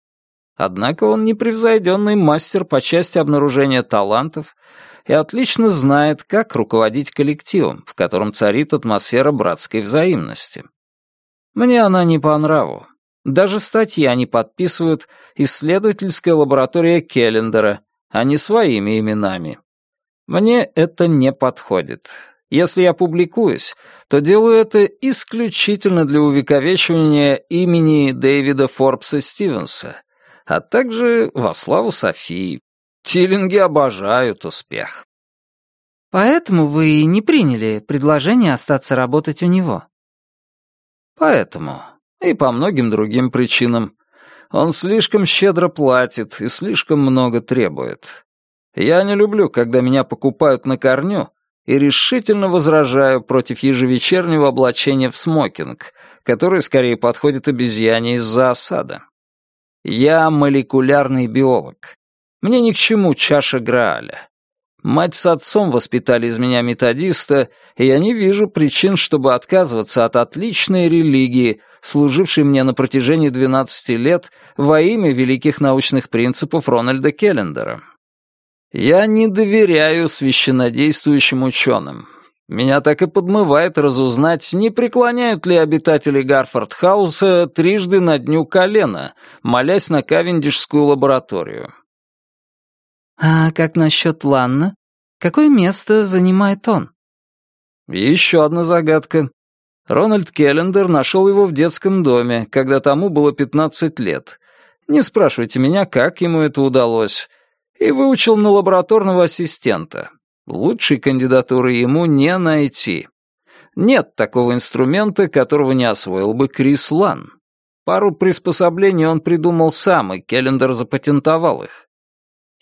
Однако он непревзойденный мастер по части обнаружения талантов и отлично знает, как руководить коллективом, в котором царит атмосфера братской взаимности. Мне она не по нраву. Даже статьи они подписывают «Исследовательская лаборатория Келлендера», а не своими именами. Мне это не подходит. Если я публикуюсь, то делаю это исключительно для увековечивания имени Дэвида Форбса Стивенса, а также во славу Софии, Тиллинги обожают успех. Поэтому вы не приняли предложение остаться работать у него? Поэтому. И по многим другим причинам. Он слишком щедро платит и слишком много требует. Я не люблю, когда меня покупают на корню, и решительно возражаю против ежевечернего облачения в смокинг, который скорее подходит обезьяне из-за осада. Я молекулярный биолог. Мне ни к чему чаша Грааля. Мать с отцом воспитали из меня методиста, и я не вижу причин, чтобы отказываться от отличной религии, служившей мне на протяжении 12 лет во имя великих научных принципов Рональда Келлендера. Я не доверяю священнодействующим ученым. Меня так и подмывает разузнать, не преклоняют ли обитатели Гарфорд-хауса трижды на дню колена, молясь на Кавендишскую лабораторию. «А как насчет Ланна? Какое место занимает он?» «Еще одна загадка. Рональд Келлендер нашел его в детском доме, когда тому было 15 лет. Не спрашивайте меня, как ему это удалось. И выучил на лабораторного ассистента. Лучшей кандидатуры ему не найти. Нет такого инструмента, которого не освоил бы Крис Лан. Пару приспособлений он придумал сам, и Келлендер запатентовал их.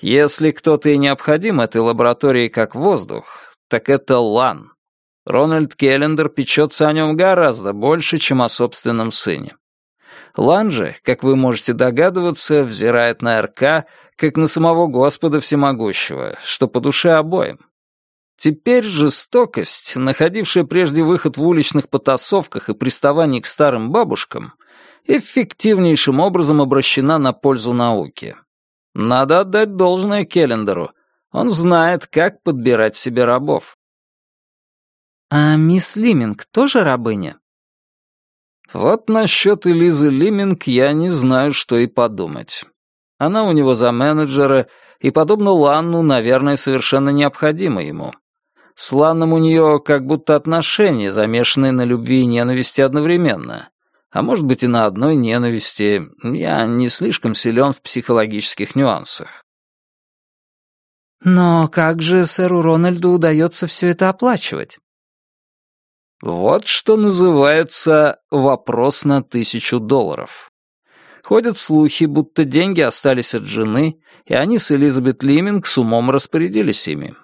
Если кто-то и необходим этой лаборатории как воздух, так это Лан. Рональд Келлендер печется о нем гораздо больше, чем о собственном сыне. Лан же, как вы можете догадываться, взирает на РК, как на самого Господа Всемогущего, что по душе обоим. Теперь жестокость, находившая прежде выход в уличных потасовках и приставаний к старым бабушкам, эффективнейшим образом обращена на пользу науки. Надо отдать должное Келлендеру. Он знает, как подбирать себе рабов. А мисс Лиминг тоже рабыня? Вот насчет Элизы Лиминг я не знаю, что и подумать. Она у него за менеджера, и, подобно Ланну, наверное, совершенно необходима ему. С Ланном у нее как будто отношения, замешанные на любви и ненависти одновременно а может быть и на одной ненависти. Я не слишком силен в психологических нюансах. Но как же сэру Рональду удается все это оплачивать? Вот что называется вопрос на тысячу долларов. Ходят слухи, будто деньги остались от жены, и они с Элизабет Лиминг с умом распорядились ими.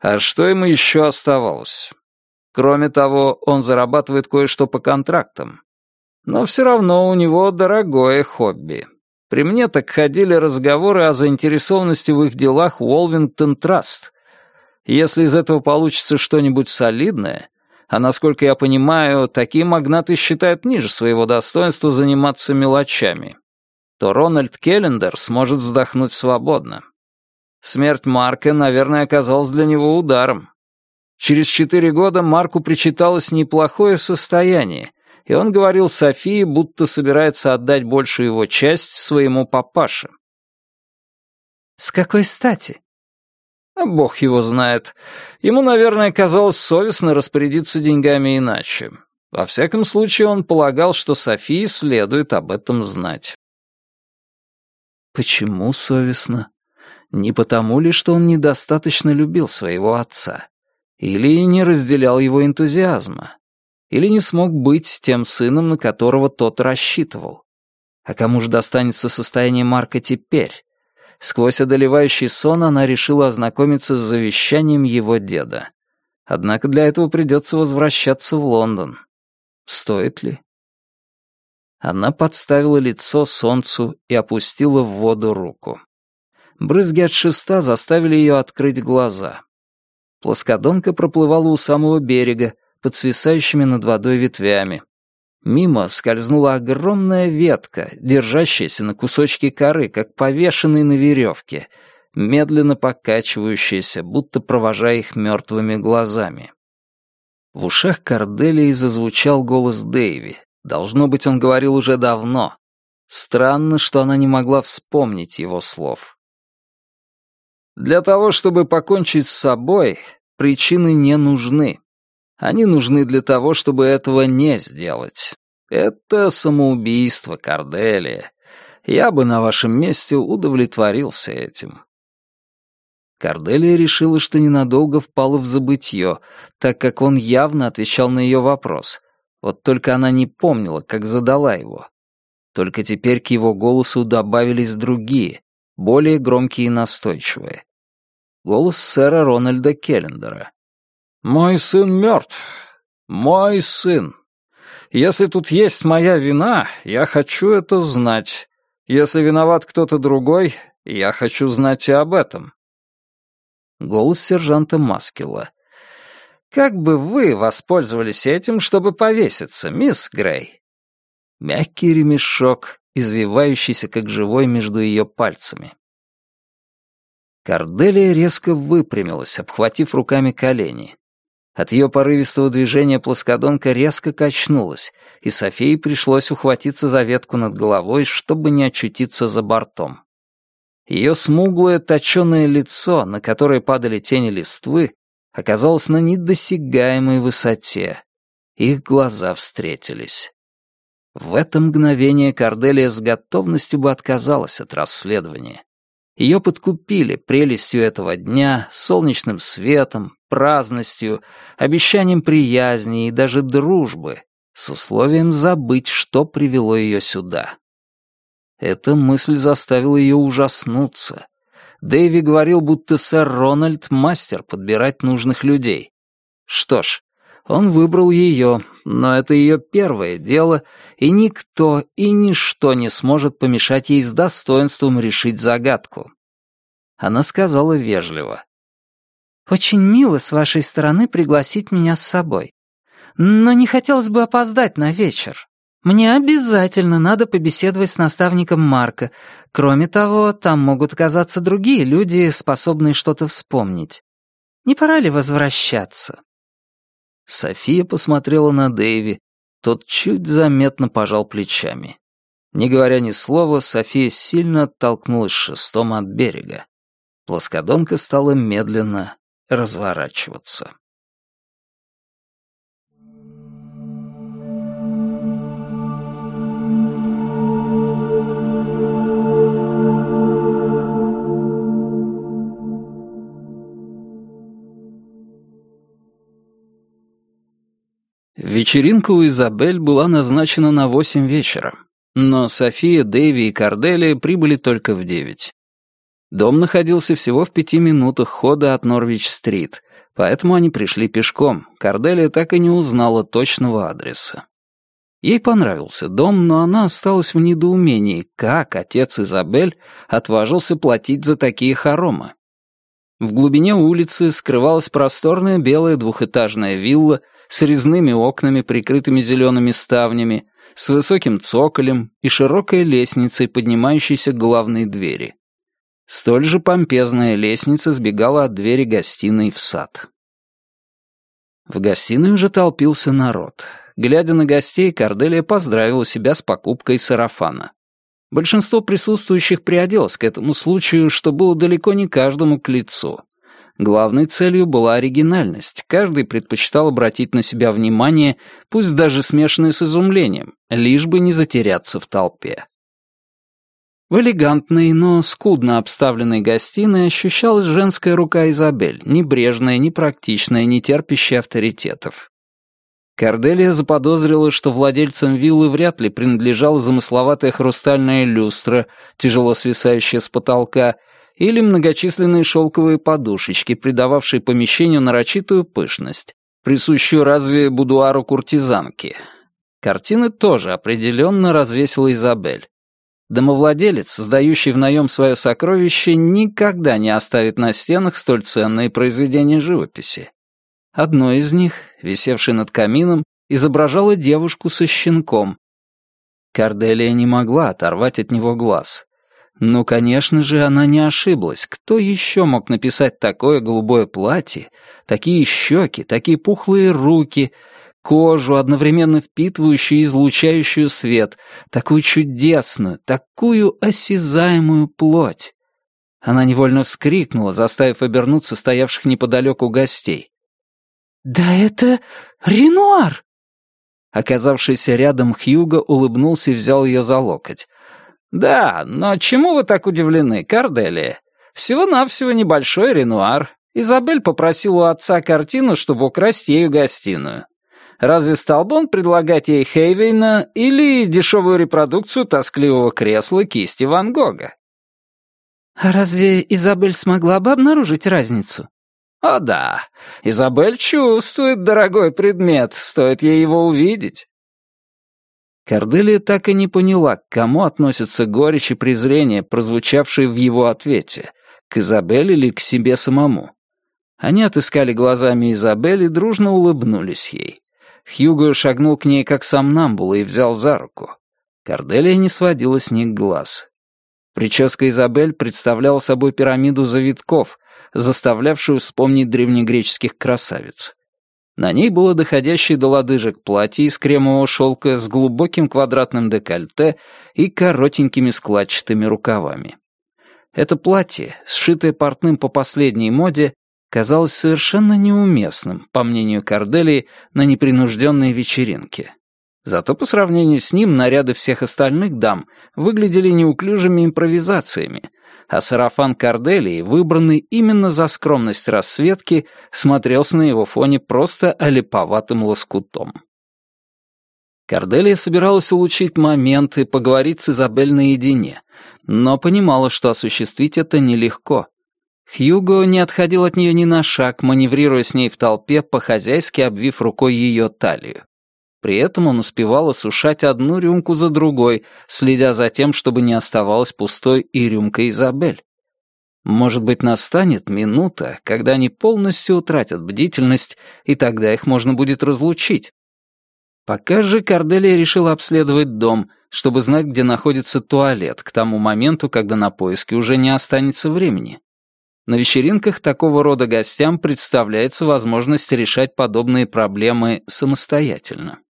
А что ему еще оставалось? Кроме того, он зарабатывает кое-что по контрактам. Но все равно у него дорогое хобби. При мне так ходили разговоры о заинтересованности в их делах Уолвингтон Траст. Если из этого получится что-нибудь солидное, а насколько я понимаю, такие магнаты считают ниже своего достоинства заниматься мелочами, то Рональд Келлендер сможет вздохнуть свободно. Смерть Марка, наверное, оказалась для него ударом. Через четыре года Марку причиталось неплохое состояние, и он говорил Софии, будто собирается отдать большую его часть своему папаше. «С какой стати?» А бог его знает. Ему, наверное, казалось совестно распорядиться деньгами иначе. Во всяком случае, он полагал, что Софии следует об этом знать. Почему совестно? Не потому ли, что он недостаточно любил своего отца? Или не разделял его энтузиазма? или не смог быть тем сыном, на которого тот рассчитывал. А кому же достанется состояние Марка теперь? Сквозь одолевающий сон она решила ознакомиться с завещанием его деда. Однако для этого придется возвращаться в Лондон. Стоит ли? Она подставила лицо солнцу и опустила в воду руку. Брызги от шеста заставили ее открыть глаза. Плоскодонка проплывала у самого берега, под свисающими над водой ветвями. Мимо скользнула огромная ветка, держащаяся на кусочке коры, как повешенный на веревке, медленно покачивающаяся, будто провожая их мертвыми глазами. В ушах Корделии зазвучал голос Дэйви. Должно быть, он говорил уже давно. Странно, что она не могла вспомнить его слов. Для того, чтобы покончить с собой, причины не нужны. Они нужны для того, чтобы этого не сделать. Это самоубийство, Корделия. Я бы на вашем месте удовлетворился этим. Корделия решила, что ненадолго впала в забытье, так как он явно отвечал на ее вопрос. Вот только она не помнила, как задала его. Только теперь к его голосу добавились другие, более громкие и настойчивые. Голос сэра Рональда Келлендера. «Мой сын мертв. Мой сын. Если тут есть моя вина, я хочу это знать. Если виноват кто-то другой, я хочу знать и об этом». Голос сержанта Маскила. «Как бы вы воспользовались этим, чтобы повеситься, мисс Грей?» Мягкий ремешок, извивающийся как живой между ее пальцами. Корделия резко выпрямилась, обхватив руками колени. От ее порывистого движения плоскодонка резко качнулась, и Софии пришлось ухватиться за ветку над головой, чтобы не очутиться за бортом. Ее смуглое точеное лицо, на которое падали тени листвы, оказалось на недосягаемой высоте. Их глаза встретились. В это мгновение Корделия с готовностью бы отказалась от расследования. Ее подкупили прелестью этого дня, солнечным светом, праздностью, обещанием приязни и даже дружбы, с условием забыть, что привело ее сюда. Эта мысль заставила ее ужаснуться. Дэйви говорил, будто сэр Рональд — мастер подбирать нужных людей. Что ж, он выбрал ее, но это ее первое дело, и никто и ничто не сможет помешать ей с достоинством решить загадку. Она сказала вежливо. «Очень мило с вашей стороны пригласить меня с собой. Но не хотелось бы опоздать на вечер. Мне обязательно надо побеседовать с наставником Марка. Кроме того, там могут оказаться другие люди, способные что-то вспомнить. Не пора ли возвращаться?» София посмотрела на Дэйви. Тот чуть заметно пожал плечами. Не говоря ни слова, София сильно оттолкнулась шестом от берега. Плоскодонка стала медленно разворачиваться. Вечеринка у Изабель была назначена на восемь вечера, но София, Дэви и Корделия прибыли только в девять. Дом находился всего в пяти минутах хода от Норвич-стрит, поэтому они пришли пешком. Корделия так и не узнала точного адреса. Ей понравился дом, но она осталась в недоумении, как отец Изабель отважился платить за такие хоромы. В глубине улицы скрывалась просторная белая двухэтажная вилла с резными окнами, прикрытыми зелеными ставнями, с высоким цоколем и широкой лестницей, поднимающейся к главной двери. Столь же помпезная лестница сбегала от двери гостиной в сад. В гостиной уже толпился народ. Глядя на гостей, Корделия поздравила себя с покупкой сарафана. Большинство присутствующих приоделось к этому случаю, что было далеко не каждому к лицу. Главной целью была оригинальность. Каждый предпочитал обратить на себя внимание, пусть даже смешанное с изумлением, лишь бы не затеряться в толпе. В элегантной, но скудно обставленной гостиной ощущалась женская рука Изабель, небрежная, непрактичная, не терпящая авторитетов. Корделия заподозрила, что владельцам виллы вряд ли принадлежала замысловатая хрустальная люстра, тяжело свисающая с потолка, или многочисленные шелковые подушечки, придававшие помещению нарочитую пышность, присущую разве будуару куртизанки. Картины тоже определенно развесила Изабель. Домовладелец, сдающий в наем свое сокровище, никогда не оставит на стенах столь ценные произведения живописи. Одно из них, висевшее над камином, изображало девушку со щенком. Карделия не могла оторвать от него глаз. Ну, конечно же, она не ошиблась. Кто еще мог написать такое голубое платье, такие щеки, такие пухлые руки, кожу, одновременно впитывающую и излучающую свет, такую чудесную, такую осязаемую плоть? Она невольно вскрикнула, заставив обернуться стоявших неподалеку гостей. «Да это Ренуар!» Оказавшийся рядом Хьюго улыбнулся и взял ее за локоть. «Да, но чему вы так удивлены, Карделия? Всего-навсего небольшой Ренуар. Изабель попросила у отца картину, чтобы украсть ею гостиную. Разве стал бы он предлагать ей Хейвейна или дешевую репродукцию тоскливого кресла кисти Ван Гога? А разве Изабель смогла бы обнаружить разницу? О да, Изабель чувствует дорогой предмет, стоит ей его увидеть. Корделия так и не поняла, к кому относятся горечь и презрение, прозвучавшие в его ответе, к Изабель или к себе самому. Они отыскали глазами Изабель и дружно улыбнулись ей. Хьюго шагнул к ней как сам Намбула и взял за руку. Корделия не сводила с них глаз. Прическа Изабель представляла собой пирамиду завитков, заставлявшую вспомнить древнегреческих красавиц. На ней было доходящее до лодыжек платье из кремового шелка с глубоким квадратным декольте и коротенькими складчатыми рукавами. Это платье, сшитое портным по последней моде, казалось совершенно неуместным, по мнению Корделии, на непринужденной вечеринке. Зато по сравнению с ним наряды всех остальных дам выглядели неуклюжими импровизациями, а сарафан Корделии, выбранный именно за скромность расцветки, смотрелся на его фоне просто олиповатым лоскутом. Корделия собиралась улучшить момент и поговорить с Изабель наедине, но понимала, что осуществить это нелегко. Хьюго не отходил от нее ни на шаг, маневрируя с ней в толпе, по-хозяйски обвив рукой ее талию. При этом он успевал осушать одну рюмку за другой, следя за тем, чтобы не оставалась пустой и рюмка Изабель. Может быть, настанет минута, когда они полностью утратят бдительность, и тогда их можно будет разлучить. Пока же Корделия решила обследовать дом, чтобы знать, где находится туалет, к тому моменту, когда на поиски уже не останется времени. На вечеринках такого рода гостям представляется возможность решать подобные проблемы самостоятельно.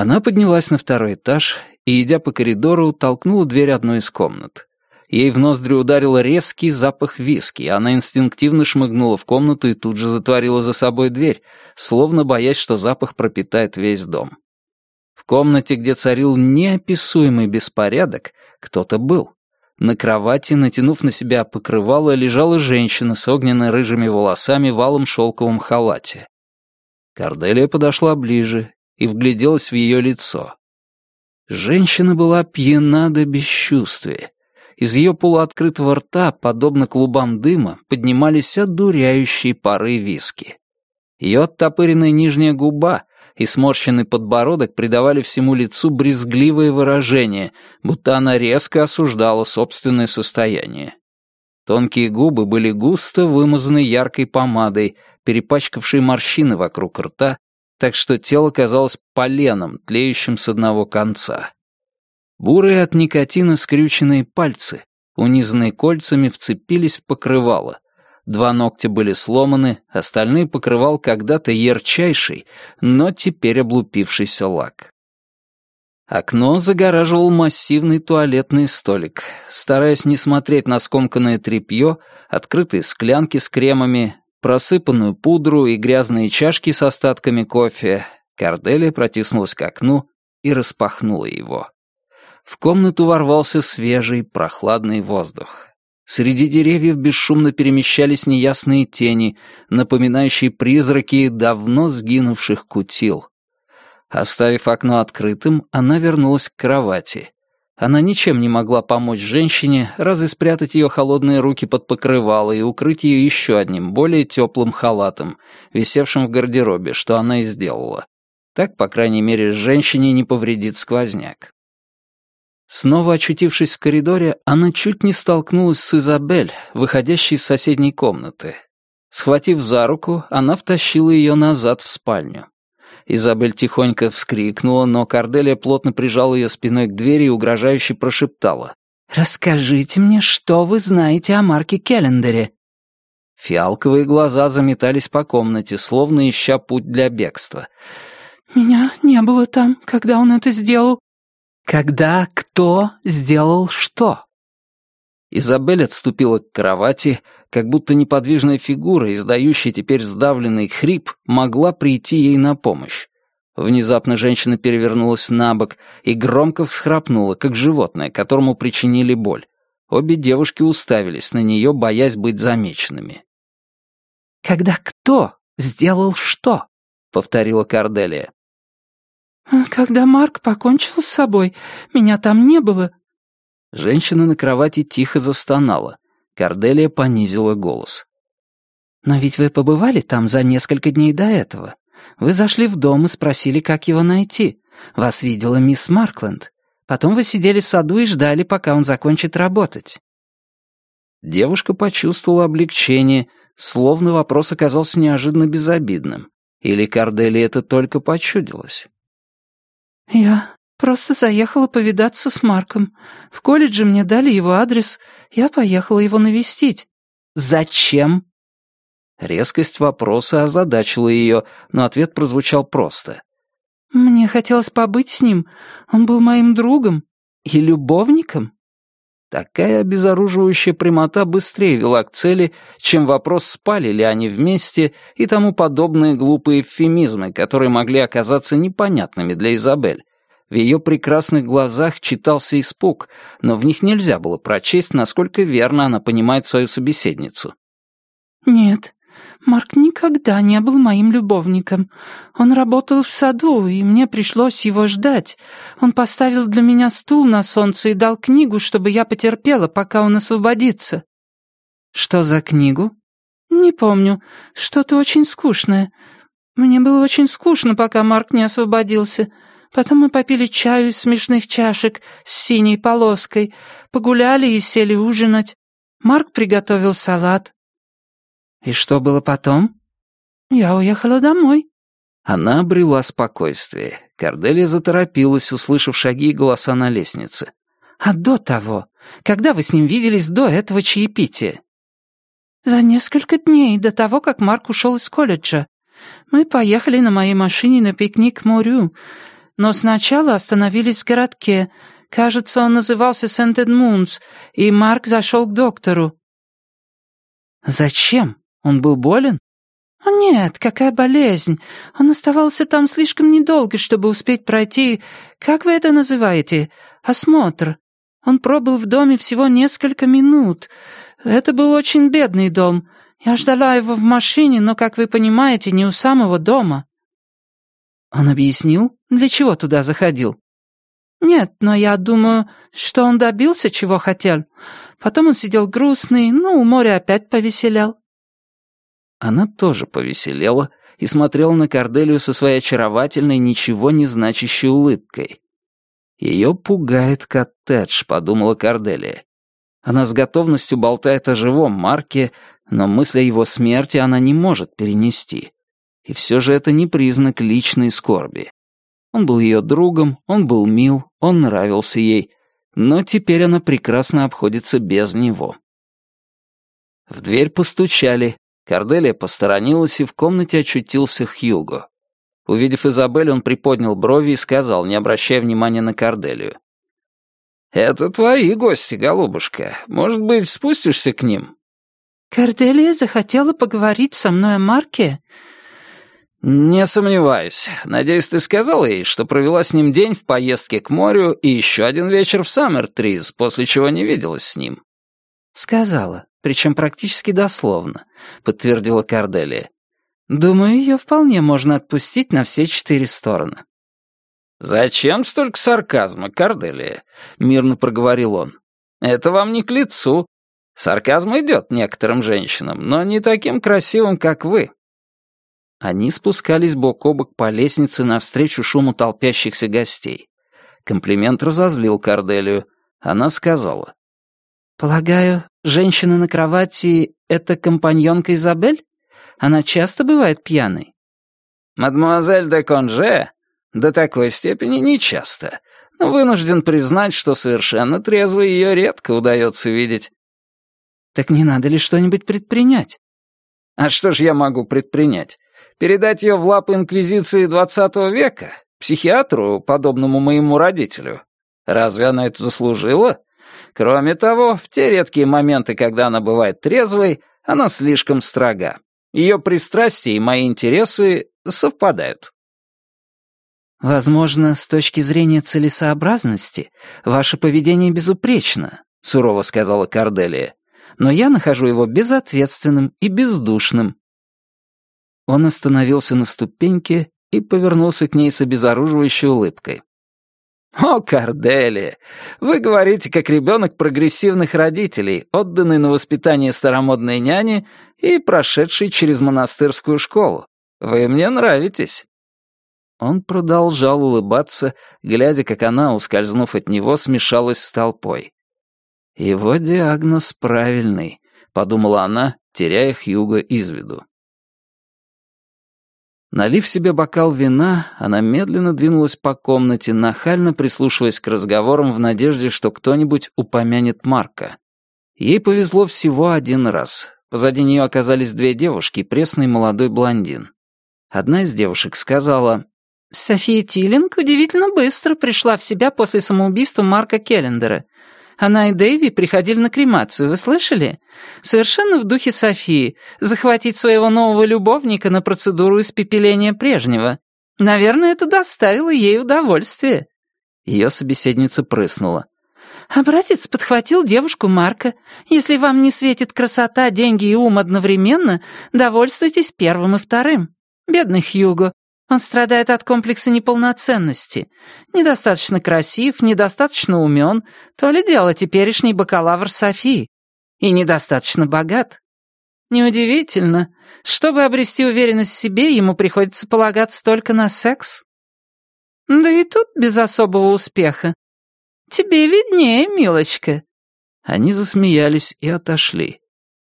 Она поднялась на второй этаж и, идя по коридору, толкнула дверь одной из комнат. Ей в ноздри ударил резкий запах виски, она инстинктивно шмыгнула в комнату и тут же затворила за собой дверь, словно боясь, что запах пропитает весь дом. В комнате, где царил неописуемый беспорядок, кто-то был. На кровати, натянув на себя покрывало, лежала женщина с огненно-рыжими волосами в алом шелковом халате. Корделия подошла ближе и вгляделась в ее лицо. Женщина была пьяна до бесчувствия. Из ее полуоткрытого рта, подобно клубам дыма, поднимались одуряющие пары виски. Ее оттопыренная нижняя губа и сморщенный подбородок придавали всему лицу брезгливое выражение, будто она резко осуждала собственное состояние. Тонкие губы были густо вымазаны яркой помадой, перепачкавшей морщины вокруг рта так что тело казалось поленом, тлеющим с одного конца. Бурые от никотина скрюченные пальцы, унизанные кольцами, вцепились в покрывало. Два ногтя были сломаны, остальные покрывал когда-то ярчайший, но теперь облупившийся лак. Окно загораживал массивный туалетный столик. Стараясь не смотреть на скомканное тряпье, открытые склянки с кремами, просыпанную пудру и грязные чашки с остатками кофе, Корделия протиснулась к окну и распахнула его. В комнату ворвался свежий, прохладный воздух. Среди деревьев бесшумно перемещались неясные тени, напоминающие призраки давно сгинувших кутил. Оставив окно открытым, она вернулась к кровати. Она ничем не могла помочь женщине, разве спрятать ее холодные руки под покрывало и укрыть ее еще одним, более теплым халатом, висевшим в гардеробе, что она и сделала. Так, по крайней мере, женщине не повредит сквозняк. Снова очутившись в коридоре, она чуть не столкнулась с Изабель, выходящей из соседней комнаты. Схватив за руку, она втащила ее назад в спальню. Изабель тихонько вскрикнула, но Корделия плотно прижала ее спиной к двери и угрожающе прошептала. «Расскажите мне, что вы знаете о Марке Келлендере?» Фиалковые глаза заметались по комнате, словно ища путь для бегства. «Меня не было там, когда он это сделал». «Когда кто сделал что?» Изабель отступила к кровати, как будто неподвижная фигура, издающая теперь сдавленный хрип, могла прийти ей на помощь. Внезапно женщина перевернулась на бок и громко всхрапнула, как животное, которому причинили боль. Обе девушки уставились на нее, боясь быть замеченными. «Когда кто сделал что?» — повторила Корделия. «Когда Марк покончил с собой, меня там не было». Женщина на кровати тихо застонала. Корделия понизила голос. «Но ведь вы побывали там за несколько дней до этого. Вы зашли в дом и спросили, как его найти. Вас видела мисс Маркленд. Потом вы сидели в саду и ждали, пока он закончит работать». Девушка почувствовала облегчение, словно вопрос оказался неожиданно безобидным. Или Кордели это только почудилось? «Я просто заехала повидаться с Марком. В колледже мне дали его адрес. Я поехала его навестить». «Зачем?» Резкость вопроса озадачила ее, но ответ прозвучал просто. «Мне хотелось побыть с ним. Он был моим другом и любовником». Такая обезоруживающая прямота быстрее вела к цели, чем вопрос, спали ли они вместе и тому подобные глупые эвфемизмы, которые могли оказаться непонятными для Изабель. В ее прекрасных глазах читался испуг, но в них нельзя было прочесть, насколько верно она понимает свою собеседницу. «Нет, Марк никогда не был моим любовником. Он работал в саду, и мне пришлось его ждать. Он поставил для меня стул на солнце и дал книгу, чтобы я потерпела, пока он освободится». «Что за книгу?» «Не помню. Что-то очень скучное. Мне было очень скучно, пока Марк не освободился. Потом мы попили чаю из смешных чашек с синей полоской, погуляли и сели ужинать. Марк приготовил салат, «И что было потом?» «Я уехала домой». Она обрела спокойствие. Корделия заторопилась, услышав шаги и голоса на лестнице. «А до того? Когда вы с ним виделись до этого чаепития?» «За несколько дней до того, как Марк ушел из колледжа. Мы поехали на моей машине на пикник к морю, но сначала остановились в городке. Кажется, он назывался Сент-Эдмундс, и Марк зашел к доктору». «Зачем?» Он был болен? «Нет, какая болезнь. Он оставался там слишком недолго, чтобы успеть пройти... Как вы это называете? Осмотр. Он пробыл в доме всего несколько минут. Это был очень бедный дом. Я ждала его в машине, но, как вы понимаете, не у самого дома». «Он объяснил, для чего туда заходил?» «Нет, но я думаю, что он добился, чего хотел. Потом он сидел грустный, ну, у моря опять повеселял. Она тоже повеселела и смотрела на Корделию со своей очаровательной, ничего не значащей улыбкой. «Ее пугает коттедж», — подумала Корделия. Она с готовностью болтает о живом Марке, но мысль о его смерти она не может перенести. И все же это не признак личной скорби. Он был ее другом, он был мил, он нравился ей, но теперь она прекрасно обходится без него. В дверь постучали, Корделия посторонилась, и в комнате очутился Хьюго. Увидев Изабель, он приподнял брови и сказал, не обращая внимания на Корделию. «Это твои гости, голубушка. Может быть, спустишься к ним?» «Корделия захотела поговорить со мной о Марке?» «Не сомневаюсь. Надеюсь, ты сказала ей, что провела с ним день в поездке к морю и еще один вечер в Саммертриз, после чего не виделась с ним». «Сказала причем практически дословно», — подтвердила Корделия. «Думаю, ее вполне можно отпустить на все четыре стороны». «Зачем столько сарказма, Корделия?» — мирно проговорил он. «Это вам не к лицу. Сарказм идет некоторым женщинам, но не таким красивым, как вы». Они спускались бок о бок по лестнице навстречу шуму толпящихся гостей. Комплимент разозлил Корделию. Она сказала. «Полагаю, женщина на кровати — это компаньонка Изабель? Она часто бывает пьяной?» «Мадемуазель де Конже до такой степени не часто, но вынужден признать, что совершенно трезво ее редко удается видеть». «Так не надо ли что-нибудь предпринять?» «А что ж я могу предпринять? Передать ее в лапы Инквизиции двадцатого века? Психиатру, подобному моему родителю? Разве она это заслужила?» Кроме того, в те редкие моменты, когда она бывает трезвой, она слишком строга. Ее пристрастия и мои интересы совпадают. Возможно, с точки зрения целесообразности, ваше поведение безупречно, — сурово сказала Корделия. «Но я нахожу его безответственным и бездушным». Он остановился на ступеньке и повернулся к ней с обезоруживающей улыбкой. «О, Корделия, вы говорите, как ребенок прогрессивных родителей, отданный на воспитание старомодной няни и прошедший через монастырскую школу. Вы мне нравитесь». Он продолжал улыбаться, глядя, как она, ускользнув от него, смешалась с толпой. «Его диагноз правильный», — подумала она, теряя Хьюга из виду. Налив себе бокал вина, она медленно двинулась по комнате, нахально прислушиваясь к разговорам в надежде, что кто-нибудь упомянет Марка. Ей повезло всего один раз. Позади нее оказались две девушки и пресный молодой блондин. Одна из девушек сказала, «София Тиллинг удивительно быстро пришла в себя после самоубийства Марка Келлендера. Она и Дэйви приходили на кремацию, вы слышали? Совершенно в духе Софии. Захватить своего нового любовника на процедуру испепеления прежнего. Наверное, это доставило ей удовольствие». Ее собеседница прыснула. «А братец подхватил девушку Марка. Если вам не светит красота, деньги и ум одновременно, довольствуйтесь первым и вторым. Бедный Хьюго. Он страдает от комплекса неполноценности. Недостаточно красив, недостаточно умен, то ли дело теперешний бакалавр Софии. И недостаточно богат. Неудивительно. Чтобы обрести уверенность в себе, ему приходится полагаться только на секс. Да и тут без особого успеха. Тебе виднее, милочка. Они засмеялись и отошли.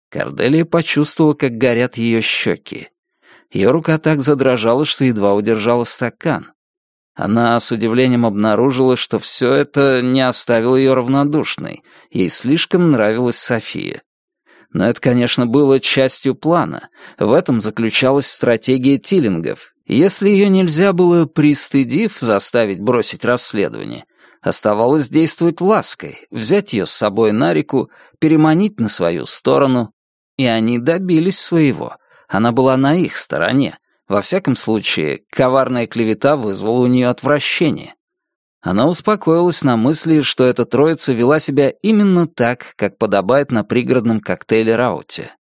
Корделия почувствовала, как горят ее щеки. Ее рука так задрожала, что едва удержала стакан. Она с удивлением обнаружила, что все это не оставило ее равнодушной. Ей слишком нравилась София. Но это, конечно, было частью плана. В этом заключалась стратегия Тиллингов. Если ее нельзя было, пристыдив, заставить бросить расследование, оставалось действовать лаской, взять ее с собой на реку, переманить на свою сторону. И они добились своего — она была на их стороне. Во всяком случае, коварная клевета вызвала у нее отвращение. Она успокоилась на мысли, что эта троица вела себя именно так, как подобает на пригородном коктейле Рауте.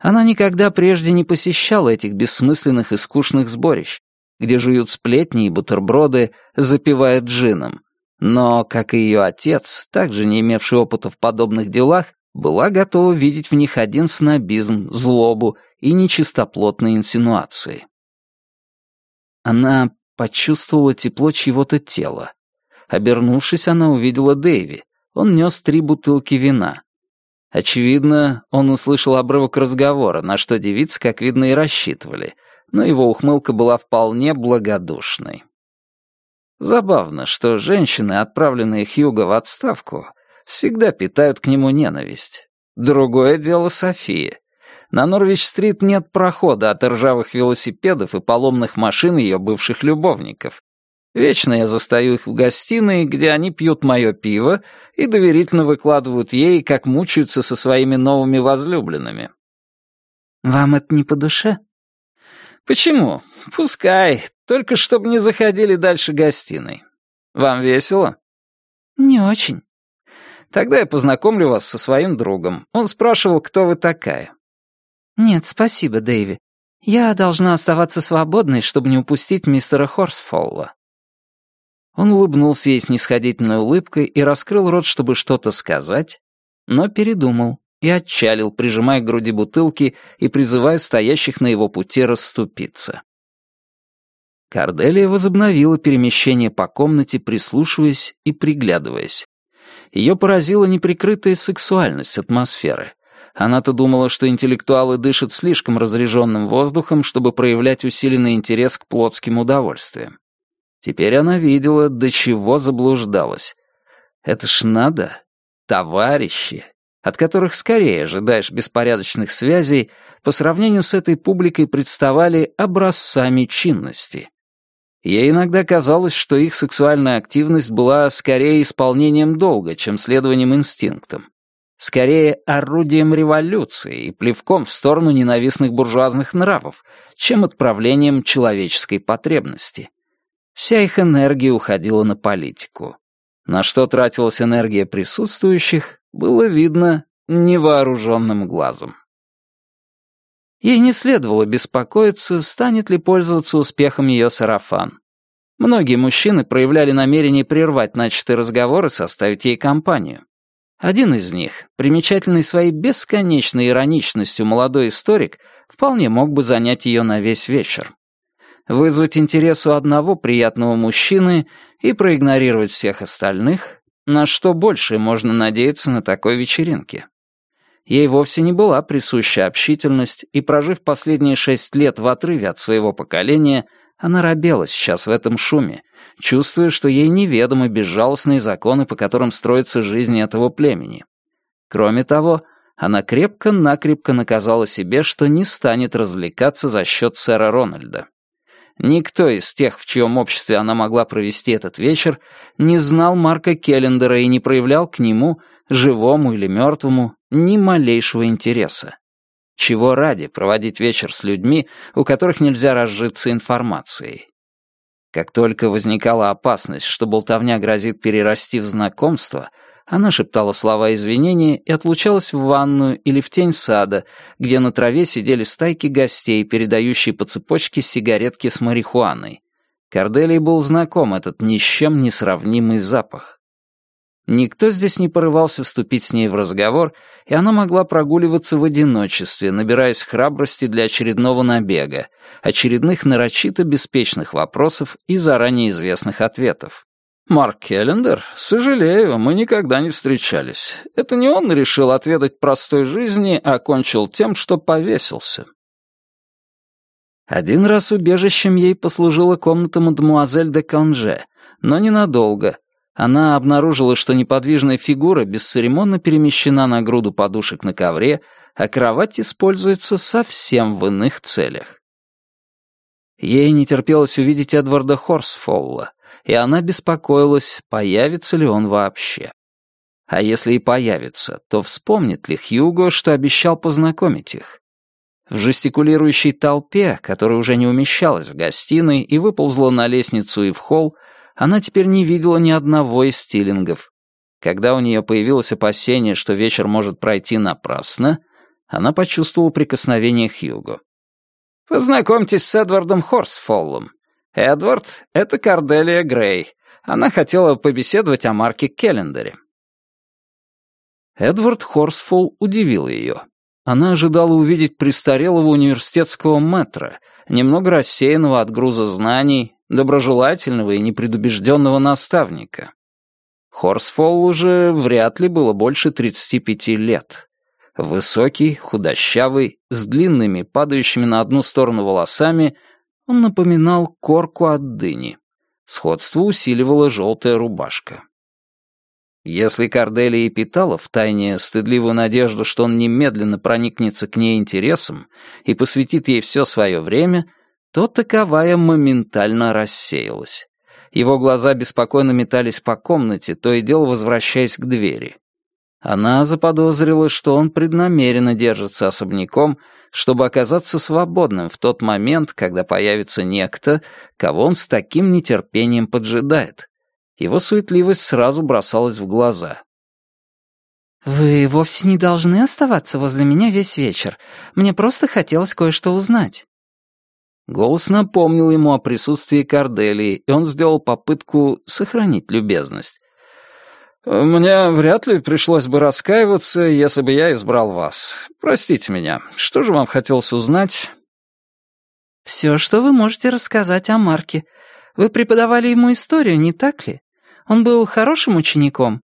Она никогда прежде не посещала этих бессмысленных и скучных сборищ, где жуют сплетни и бутерброды, запивая джином. Но, как и ее отец, также не имевший опыта в подобных делах, была готова видеть в них один снобизм, злобу и нечистоплотные инсинуации. Она почувствовала тепло чьего-то тела. Обернувшись, она увидела Дэйви. Он нес три бутылки вина. Очевидно, он услышал обрывок разговора, на что девицы, как видно, и рассчитывали, но его ухмылка была вполне благодушной. Забавно, что женщины, отправленные Хьюго в отставку, всегда питают к нему ненависть. Другое дело София. На Норвич-стрит нет прохода от ржавых велосипедов и поломных машин ее бывших любовников. Вечно я застаю их в гостиной, где они пьют мое пиво и доверительно выкладывают ей, как мучаются со своими новыми возлюбленными. «Вам это не по душе?» «Почему? Пускай, только чтобы не заходили дальше гостиной. Вам весело?» «Не очень». «Тогда я познакомлю вас со своим другом. Он спрашивал, кто вы такая. «Нет, спасибо, Дэйви. Я должна оставаться свободной, чтобы не упустить мистера Хорсфолла». Он улыбнулся ей снисходительной улыбкой и раскрыл рот, чтобы что-то сказать, но передумал и отчалил, прижимая к груди бутылки и призывая стоящих на его пути расступиться. Карделия возобновила перемещение по комнате, прислушиваясь и приглядываясь. Ее поразила неприкрытая сексуальность атмосферы. Она-то думала, что интеллектуалы дышат слишком разреженным воздухом, чтобы проявлять усиленный интерес к плотским удовольствиям. Теперь она видела, до чего заблуждалась. Это ж надо. Товарищи, от которых скорее ожидаешь беспорядочных связей, по сравнению с этой публикой представали образцами чинности. Ей иногда казалось, что их сексуальная активность была скорее исполнением долга, чем следованием инстинктам скорее орудием революции и плевком в сторону ненавистных буржуазных нравов, чем отправлением человеческой потребности. Вся их энергия уходила на политику. На что тратилась энергия присутствующих, было видно невооруженным глазом. Ей не следовало беспокоиться, станет ли пользоваться успехом ее сарафан. Многие мужчины проявляли намерение прервать начатый разговор и составить ей компанию. Один из них, примечательный своей бесконечной ироничностью молодой историк, вполне мог бы занять ее на весь вечер. Вызвать интерес у одного приятного мужчины и проигнорировать всех остальных, на что больше можно надеяться на такой вечеринке. Ей вовсе не была присуща общительность, и, прожив последние шесть лет в отрыве от своего поколения, она робела сейчас в этом шуме, чувствуя, что ей неведомы безжалостные законы, по которым строится жизнь этого племени. Кроме того, она крепко-накрепко наказала себе, что не станет развлекаться за счет сэра Рональда. Никто из тех, в чьем обществе она могла провести этот вечер, не знал Марка Келлендера и не проявлял к нему, живому или мертвому, ни малейшего интереса. Чего ради проводить вечер с людьми, у которых нельзя разжиться информацией? Как только возникала опасность, что болтовня грозит перерасти в знакомство, она шептала слова извинения и отлучалась в ванную или в тень сада, где на траве сидели стайки гостей, передающие по цепочке сигаретки с марихуаной. Корделии был знаком этот ни с чем не сравнимый запах. Никто здесь не порывался вступить с ней в разговор, и она могла прогуливаться в одиночестве, набираясь храбрости для очередного набега, очередных нарочито беспечных вопросов и заранее известных ответов. «Марк Келлендер? Сожалею, мы никогда не встречались. Это не он решил отведать простой жизни, а кончил тем, что повесился». Один раз убежищем ей послужила комната мадемуазель де Конже, но ненадолго, она обнаружила, что неподвижная фигура бесцеремонно перемещена на груду подушек на ковре, а кровать используется совсем в иных целях. Ей не терпелось увидеть Эдварда Хорсфолла, и она беспокоилась, появится ли он вообще. А если и появится, то вспомнит ли Хьюго, что обещал познакомить их? В жестикулирующей толпе, которая уже не умещалась в гостиной и выползла на лестницу и в холл, она теперь не видела ни одного из стилингов. Когда у нее появилось опасение, что вечер может пройти напрасно, она почувствовала прикосновение Хьюго. «Познакомьтесь с Эдвардом Хорсфоллом. Эдвард — это Корделия Грей. Она хотела побеседовать о Марке Келлендере». Эдвард Хорсфолл удивил ее. Она ожидала увидеть престарелого университетского мэтра, немного рассеянного от груза знаний, доброжелательного и непредубежденного наставника. Хорсфолл уже вряд ли было больше 35 лет. Высокий, худощавый, с длинными, падающими на одну сторону волосами, он напоминал корку от дыни. Сходство усиливала желтая рубашка. Если Корделия и питала в тайне стыдливую надежду, что он немедленно проникнется к ней интересом и посвятит ей все свое время — то таковая моментально рассеялась. Его глаза беспокойно метались по комнате, то и дело возвращаясь к двери. Она заподозрила, что он преднамеренно держится особняком, чтобы оказаться свободным в тот момент, когда появится некто, кого он с таким нетерпением поджидает. Его суетливость сразу бросалась в глаза. «Вы вовсе не должны оставаться возле меня весь вечер. Мне просто хотелось кое-что узнать». Голос напомнил ему о присутствии Корделии, и он сделал попытку сохранить любезность. «Мне вряд ли пришлось бы раскаиваться, если бы я избрал вас. Простите меня, что же вам хотелось узнать?» «Все, что вы можете рассказать о Марке. Вы преподавали ему историю, не так ли? Он был хорошим учеником?»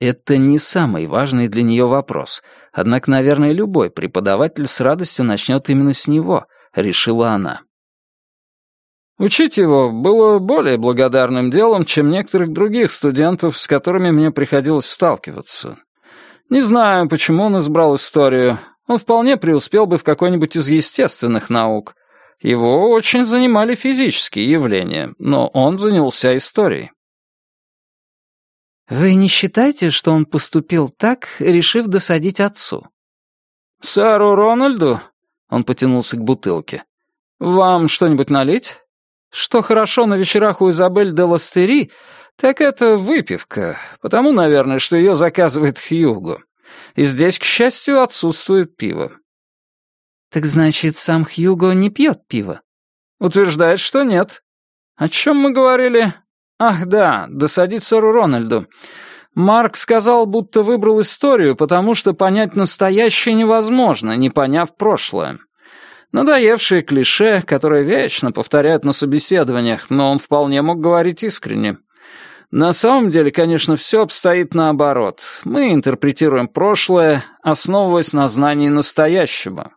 Это не самый важный для нее вопрос, однако, наверное, любой преподаватель с радостью начнет именно с него —— решила она. Учить его было более благодарным делом, чем некоторых других студентов, с которыми мне приходилось сталкиваться. Не знаю, почему он избрал историю. Он вполне преуспел бы в какой-нибудь из естественных наук. Его очень занимали физические явления, но он занялся историей. «Вы не считаете, что он поступил так, решив досадить отцу?» «Сэру Рональду?» Он потянулся к бутылке. «Вам что-нибудь налить?» Что хорошо на вечерах у Изабель де Ластери, так это выпивка, потому, наверное, что ее заказывает Хьюго. И здесь, к счастью, отсутствует пиво. Так значит, сам Хьюго не пьет пиво? Утверждает, что нет. О чем мы говорили? Ах, да, досадить сэру Рональду. Марк сказал, будто выбрал историю, потому что понять настоящее невозможно, не поняв прошлое. Надоевшее клише, которое вечно повторяют на собеседованиях, но он вполне мог говорить искренне. На самом деле, конечно, все обстоит наоборот. Мы интерпретируем прошлое, основываясь на знании настоящего.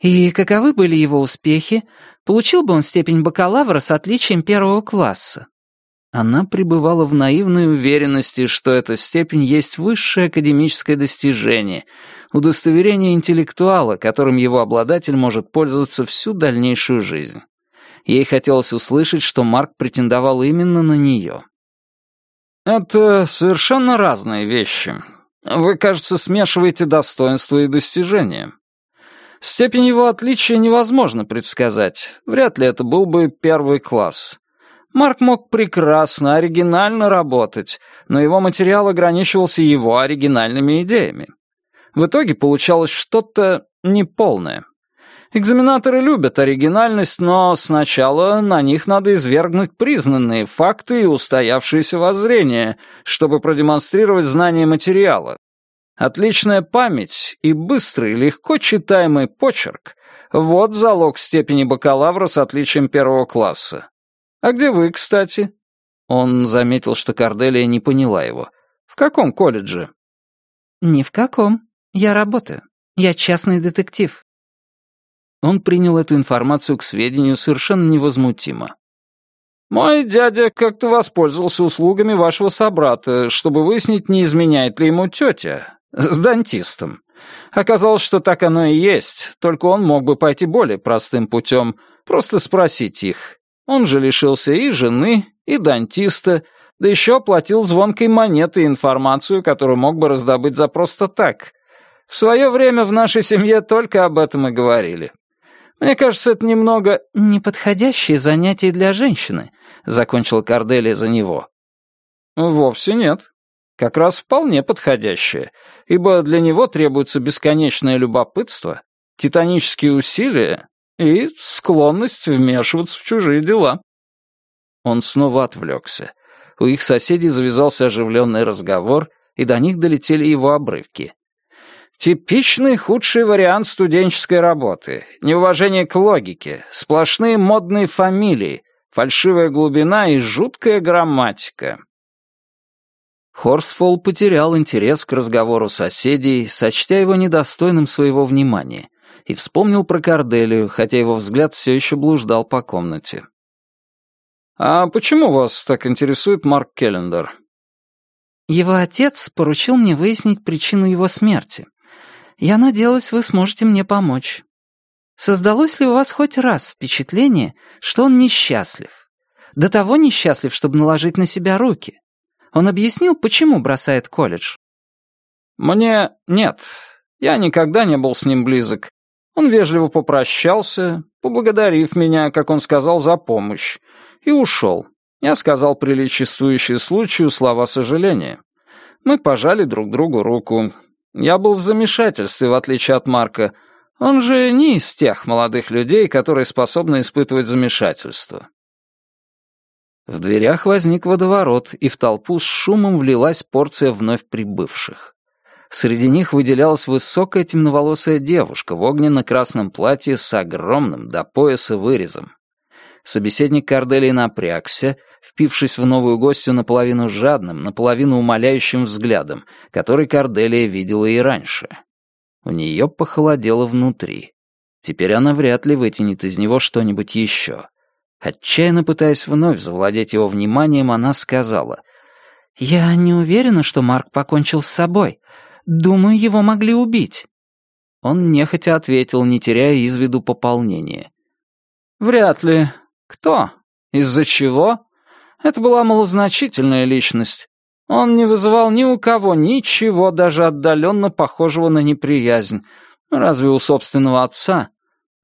И каковы были его успехи? Получил бы он степень бакалавра с отличием первого класса? Она пребывала в наивной уверенности, что эта степень есть высшее академическое достижение, удостоверение интеллектуала, которым его обладатель может пользоваться всю дальнейшую жизнь. Ей хотелось услышать, что Марк претендовал именно на нее. «Это совершенно разные вещи. Вы, кажется, смешиваете достоинства и достижения. Степень его отличия невозможно предсказать. Вряд ли это был бы первый класс. Марк мог прекрасно, оригинально работать, но его материал ограничивался его оригинальными идеями. В итоге получалось что-то неполное. Экзаменаторы любят оригинальность, но сначала на них надо извергнуть признанные факты и устоявшиеся воззрения, чтобы продемонстрировать знание материала. Отличная память и быстрый, легко читаемый почерк — вот залог степени бакалавра с отличием первого класса. «А где вы, кстати?» Он заметил, что Корделия не поняла его. «В каком колледже?» «Ни в каком. Я работаю. Я частный детектив». Он принял эту информацию к сведению совершенно невозмутимо. «Мой дядя как-то воспользовался услугами вашего собрата, чтобы выяснить, не изменяет ли ему тетя. С дантистом. Оказалось, что так оно и есть, только он мог бы пойти более простым путем, просто спросить их. Он же лишился и жены, и дантиста, да еще оплатил звонкой монетой информацию, которую мог бы раздобыть за просто так. В свое время в нашей семье только об этом и говорили. Мне кажется, это немного... «Неподходящее занятие для женщины», — закончил Корделия за него. «Вовсе нет. Как раз вполне подходящее, ибо для него требуется бесконечное любопытство, титанические усилия и склонность вмешиваться в чужие дела. Он снова отвлекся. У их соседей завязался оживленный разговор, и до них долетели его обрывки. Типичный худший вариант студенческой работы. Неуважение к логике, сплошные модные фамилии, фальшивая глубина и жуткая грамматика. Хорсфолл потерял интерес к разговору соседей, сочтя его недостойным своего внимания, и вспомнил про Корделию, хотя его взгляд все еще блуждал по комнате. «А почему вас так интересует Марк Келлендер?» «Его отец поручил мне выяснить причину его смерти. Я надеялась, вы сможете мне помочь. Создалось ли у вас хоть раз впечатление, что он несчастлив? До того несчастлив, чтобы наложить на себя руки. Он объяснил, почему бросает колледж?» «Мне нет. Я никогда не был с ним близок. Он вежливо попрощался, поблагодарив меня, как он сказал, за помощь, и ушел. Я сказал приличествующие случаю слова сожаления. Мы пожали друг другу руку. Я был в замешательстве, в отличие от Марка. Он же не из тех молодых людей, которые способны испытывать замешательство. В дверях возник водоворот, и в толпу с шумом влилась порция вновь прибывших. Среди них выделялась высокая темноволосая девушка в огненно-красном платье с огромным до пояса вырезом. Собеседник Корделии напрягся, впившись в новую гостью наполовину жадным, наполовину умоляющим взглядом, который Корделия видела и раньше. У нее похолодело внутри. Теперь она вряд ли вытянет из него что-нибудь еще. Отчаянно пытаясь вновь завладеть его вниманием, она сказала, «Я не уверена, что Марк покончил с собой. Думаю, его могли убить». Он нехотя ответил, не теряя из виду пополнения. «Вряд ли. Кто? Из-за чего? Это была малозначительная личность. Он не вызывал ни у кого ничего даже отдаленно похожего на неприязнь. Разве у собственного отца?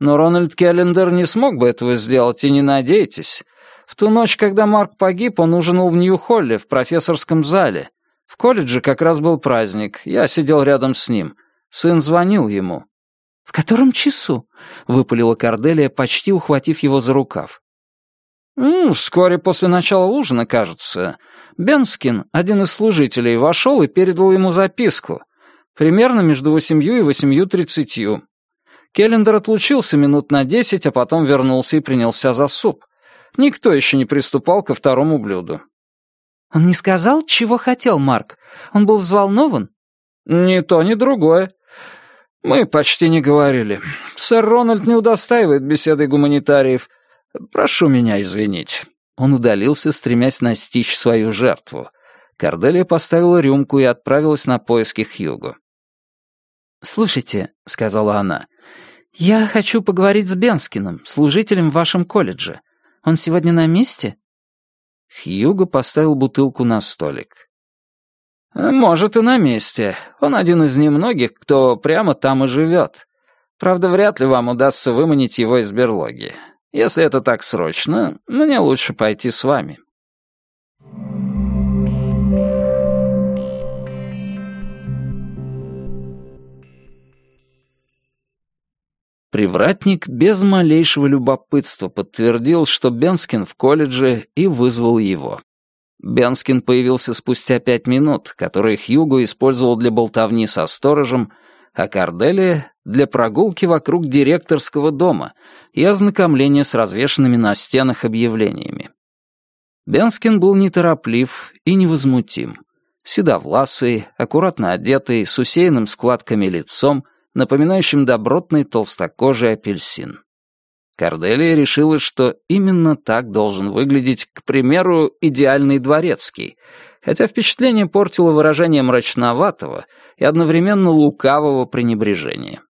Но Рональд Келлендер не смог бы этого сделать, и не надейтесь. В ту ночь, когда Марк погиб, он ужинал в Нью-Холле, в профессорском зале. В колледже как раз был праздник, я сидел рядом с ним. Сын звонил ему. «В котором часу?» — выпалила Корделия, почти ухватив его за рукав. «Ну, вскоре после начала ужина, кажется. Бенскин, один из служителей, вошел и передал ему записку. Примерно между восемью и восемью тридцатью. Келлендер отлучился минут на десять, а потом вернулся и принялся за суп. Никто еще не приступал ко второму блюду. «Он не сказал, чего хотел Марк? Он был взволнован?» «Ни то, ни другое. Мы почти не говорили. Сэр Рональд не удостаивает беседы гуманитариев. Прошу меня извинить». Он удалился, стремясь настичь свою жертву. Корделия поставила рюмку и отправилась на поиски Хьюго. «Слушайте», — сказала она, — «я хочу поговорить с Бенскиным, служителем в вашем колледже. Он сегодня на месте?» Хьюго поставил бутылку на столик. «Может, и на месте. Он один из немногих, кто прямо там и живет. Правда, вряд ли вам удастся выманить его из берлоги. Если это так срочно, мне лучше пойти с вами». Привратник без малейшего любопытства подтвердил, что Бенскин в колледже и вызвал его. Бенскин появился спустя пять минут, которые Хьюго использовал для болтовни со сторожем, а Корделия — для прогулки вокруг директорского дома и ознакомления с развешанными на стенах объявлениями. Бенскин был нетороплив и невозмутим. Седовласый, аккуратно одетый, с усеянным складками лицом — напоминающим добротный толстокожий апельсин. Корделия решила, что именно так должен выглядеть, к примеру, идеальный дворецкий, хотя впечатление портило выражение мрачноватого и одновременно лукавого пренебрежения.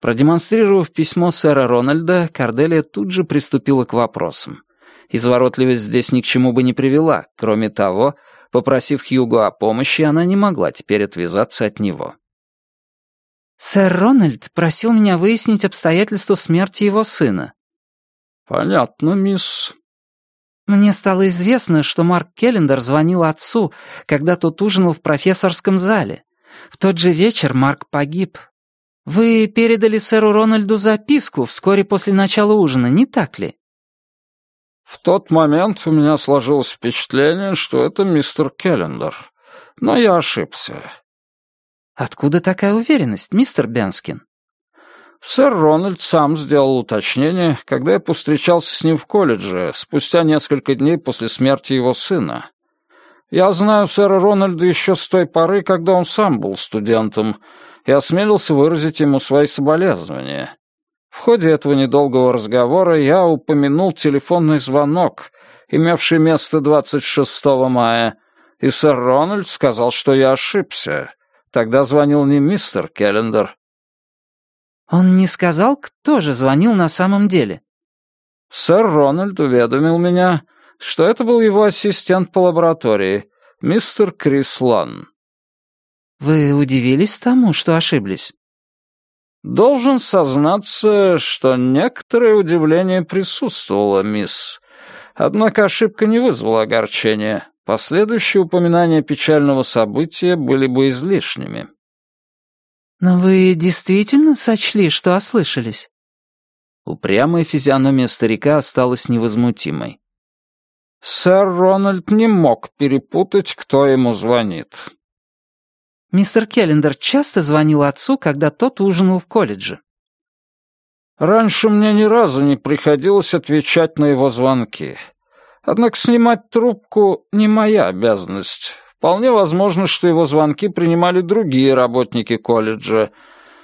Продемонстрировав письмо сэра Рональда, Корделия тут же приступила к вопросам. Изворотливость здесь ни к чему бы не привела, кроме того, попросив Хьюго о помощи, она не могла теперь отвязаться от него. «Сэр Рональд просил меня выяснить обстоятельства смерти его сына». «Понятно, мисс». «Мне стало известно, что Марк Келлендер звонил отцу, когда тот ужинал в профессорском зале. В тот же вечер Марк погиб. Вы передали сэру Рональду записку вскоре после начала ужина, не так ли?» В тот момент у меня сложилось впечатление, что это мистер Келлендер. Но я ошибся. «Откуда такая уверенность, мистер Бенскин?» Сэр Рональд сам сделал уточнение, когда я повстречался с ним в колледже, спустя несколько дней после смерти его сына. Я знаю сэра Рональда еще с той поры, когда он сам был студентом, и осмелился выразить ему свои соболезнования. В ходе этого недолгого разговора я упомянул телефонный звонок, имевший место 26 мая, и сэр Рональд сказал, что я ошибся. Тогда звонил не мистер Келлендер. Он не сказал, кто же звонил на самом деле? Сэр Рональд уведомил меня, что это был его ассистент по лаборатории, мистер Крис Лан. Вы удивились тому, что ошиблись? Должен сознаться, что некоторое удивление присутствовало, мисс. Однако ошибка не вызвала огорчения. Последующие упоминания печального события были бы излишними. «Но вы действительно сочли, что ослышались?» Упрямая физиономия старика осталась невозмутимой. «Сэр Рональд не мог перепутать, кто ему звонит». «Мистер Келлендер часто звонил отцу, когда тот ужинал в колледже?» «Раньше мне ни разу не приходилось отвечать на его звонки. Однако снимать трубку не моя обязанность. Вполне возможно, что его звонки принимали другие работники колледжа.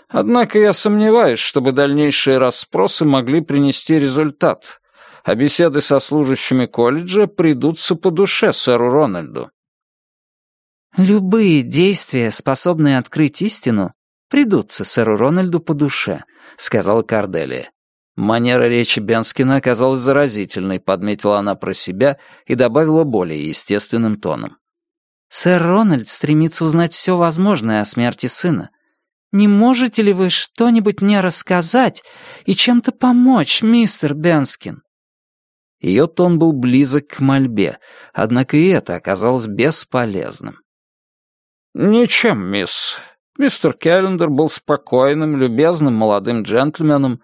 Однако я сомневаюсь, чтобы дальнейшие расспросы могли принести результат, а беседы со служащими колледжа придутся по душе сэру Рональду. «Любые действия, способные открыть истину, придутся сэру Рональду по душе», — сказала Карделия. Манера речи Бенскина оказалась заразительной, подметила она про себя и добавила более естественным тоном. «Сэр Рональд стремится узнать все возможное о смерти сына. Не можете ли вы что-нибудь мне рассказать и чем-то помочь, мистер Бенскин?» Ее тон был близок к мольбе, однако и это оказалось бесполезным. «Ничем, мисс. Мистер Келлендер был спокойным, любезным молодым джентльменом,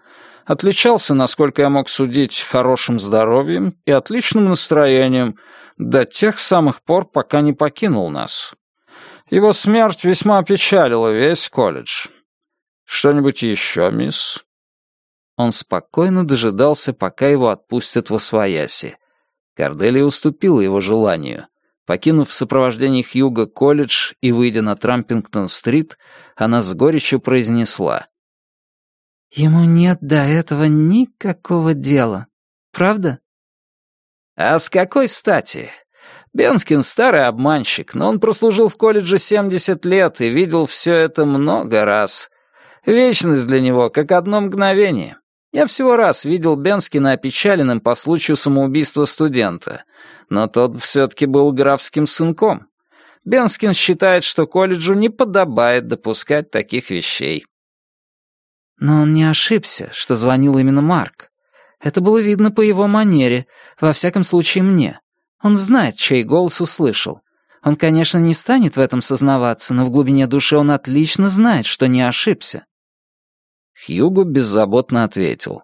отличался, насколько я мог судить, хорошим здоровьем и отличным настроением до тех самых пор, пока не покинул нас. Его смерть весьма опечалила весь колледж. Что-нибудь еще, мисс?» Он спокойно дожидался, пока его отпустят во свояси. Корделия уступила его желанию. Покинув в сопровождении Хьюга колледж и выйдя на Трампингтон-стрит, она с горечью произнесла. «Ему нет до этого никакого дела, правда?» «А с какой стати? Бенскин старый обманщик, но он прослужил в колледже 70 лет и видел все это много раз. Вечность для него как одно мгновение. Я всего раз видел Бенскина опечаленным по случаю самоубийства студента, но тот все-таки был графским сынком. Бенскин считает, что колледжу не подобает допускать таких вещей. Но он не ошибся, что звонил именно Марк. Это было видно по его манере, во всяком случае мне. Он знает, чей голос услышал. Он, конечно, не станет в этом сознаваться, но в глубине души он отлично знает, что не ошибся. Хьюго беззаботно ответил.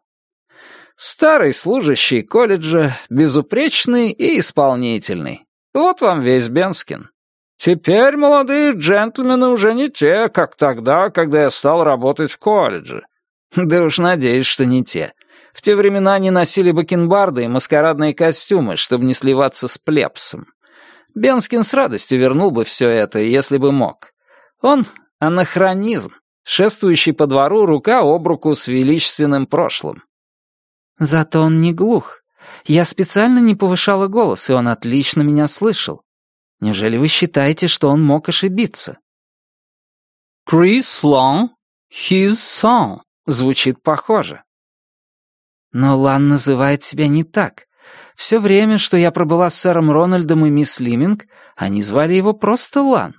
Старый служащий колледжа, безупречный и исполнительный. Вот вам весь Бенскин. Теперь молодые джентльмены уже не те, как тогда, когда я стал работать в колледже. Да уж надеюсь, что не те. В те времена они носили бакенбарды и маскарадные костюмы, чтобы не сливаться с плебсом. Бенскин с радостью вернул бы все это, если бы мог. Он — анахронизм, шествующий по двору рука об руку с величественным прошлым. Зато он не глух. Я специально не повышала голос, и он отлично меня слышал. Неужели вы считаете, что он мог ошибиться? «Chris Long, his song» звучит похоже. Но Лан называет себя не так. Все время, что я пробыла с сэром Рональдом и мисс Лиминг, они звали его просто Лан.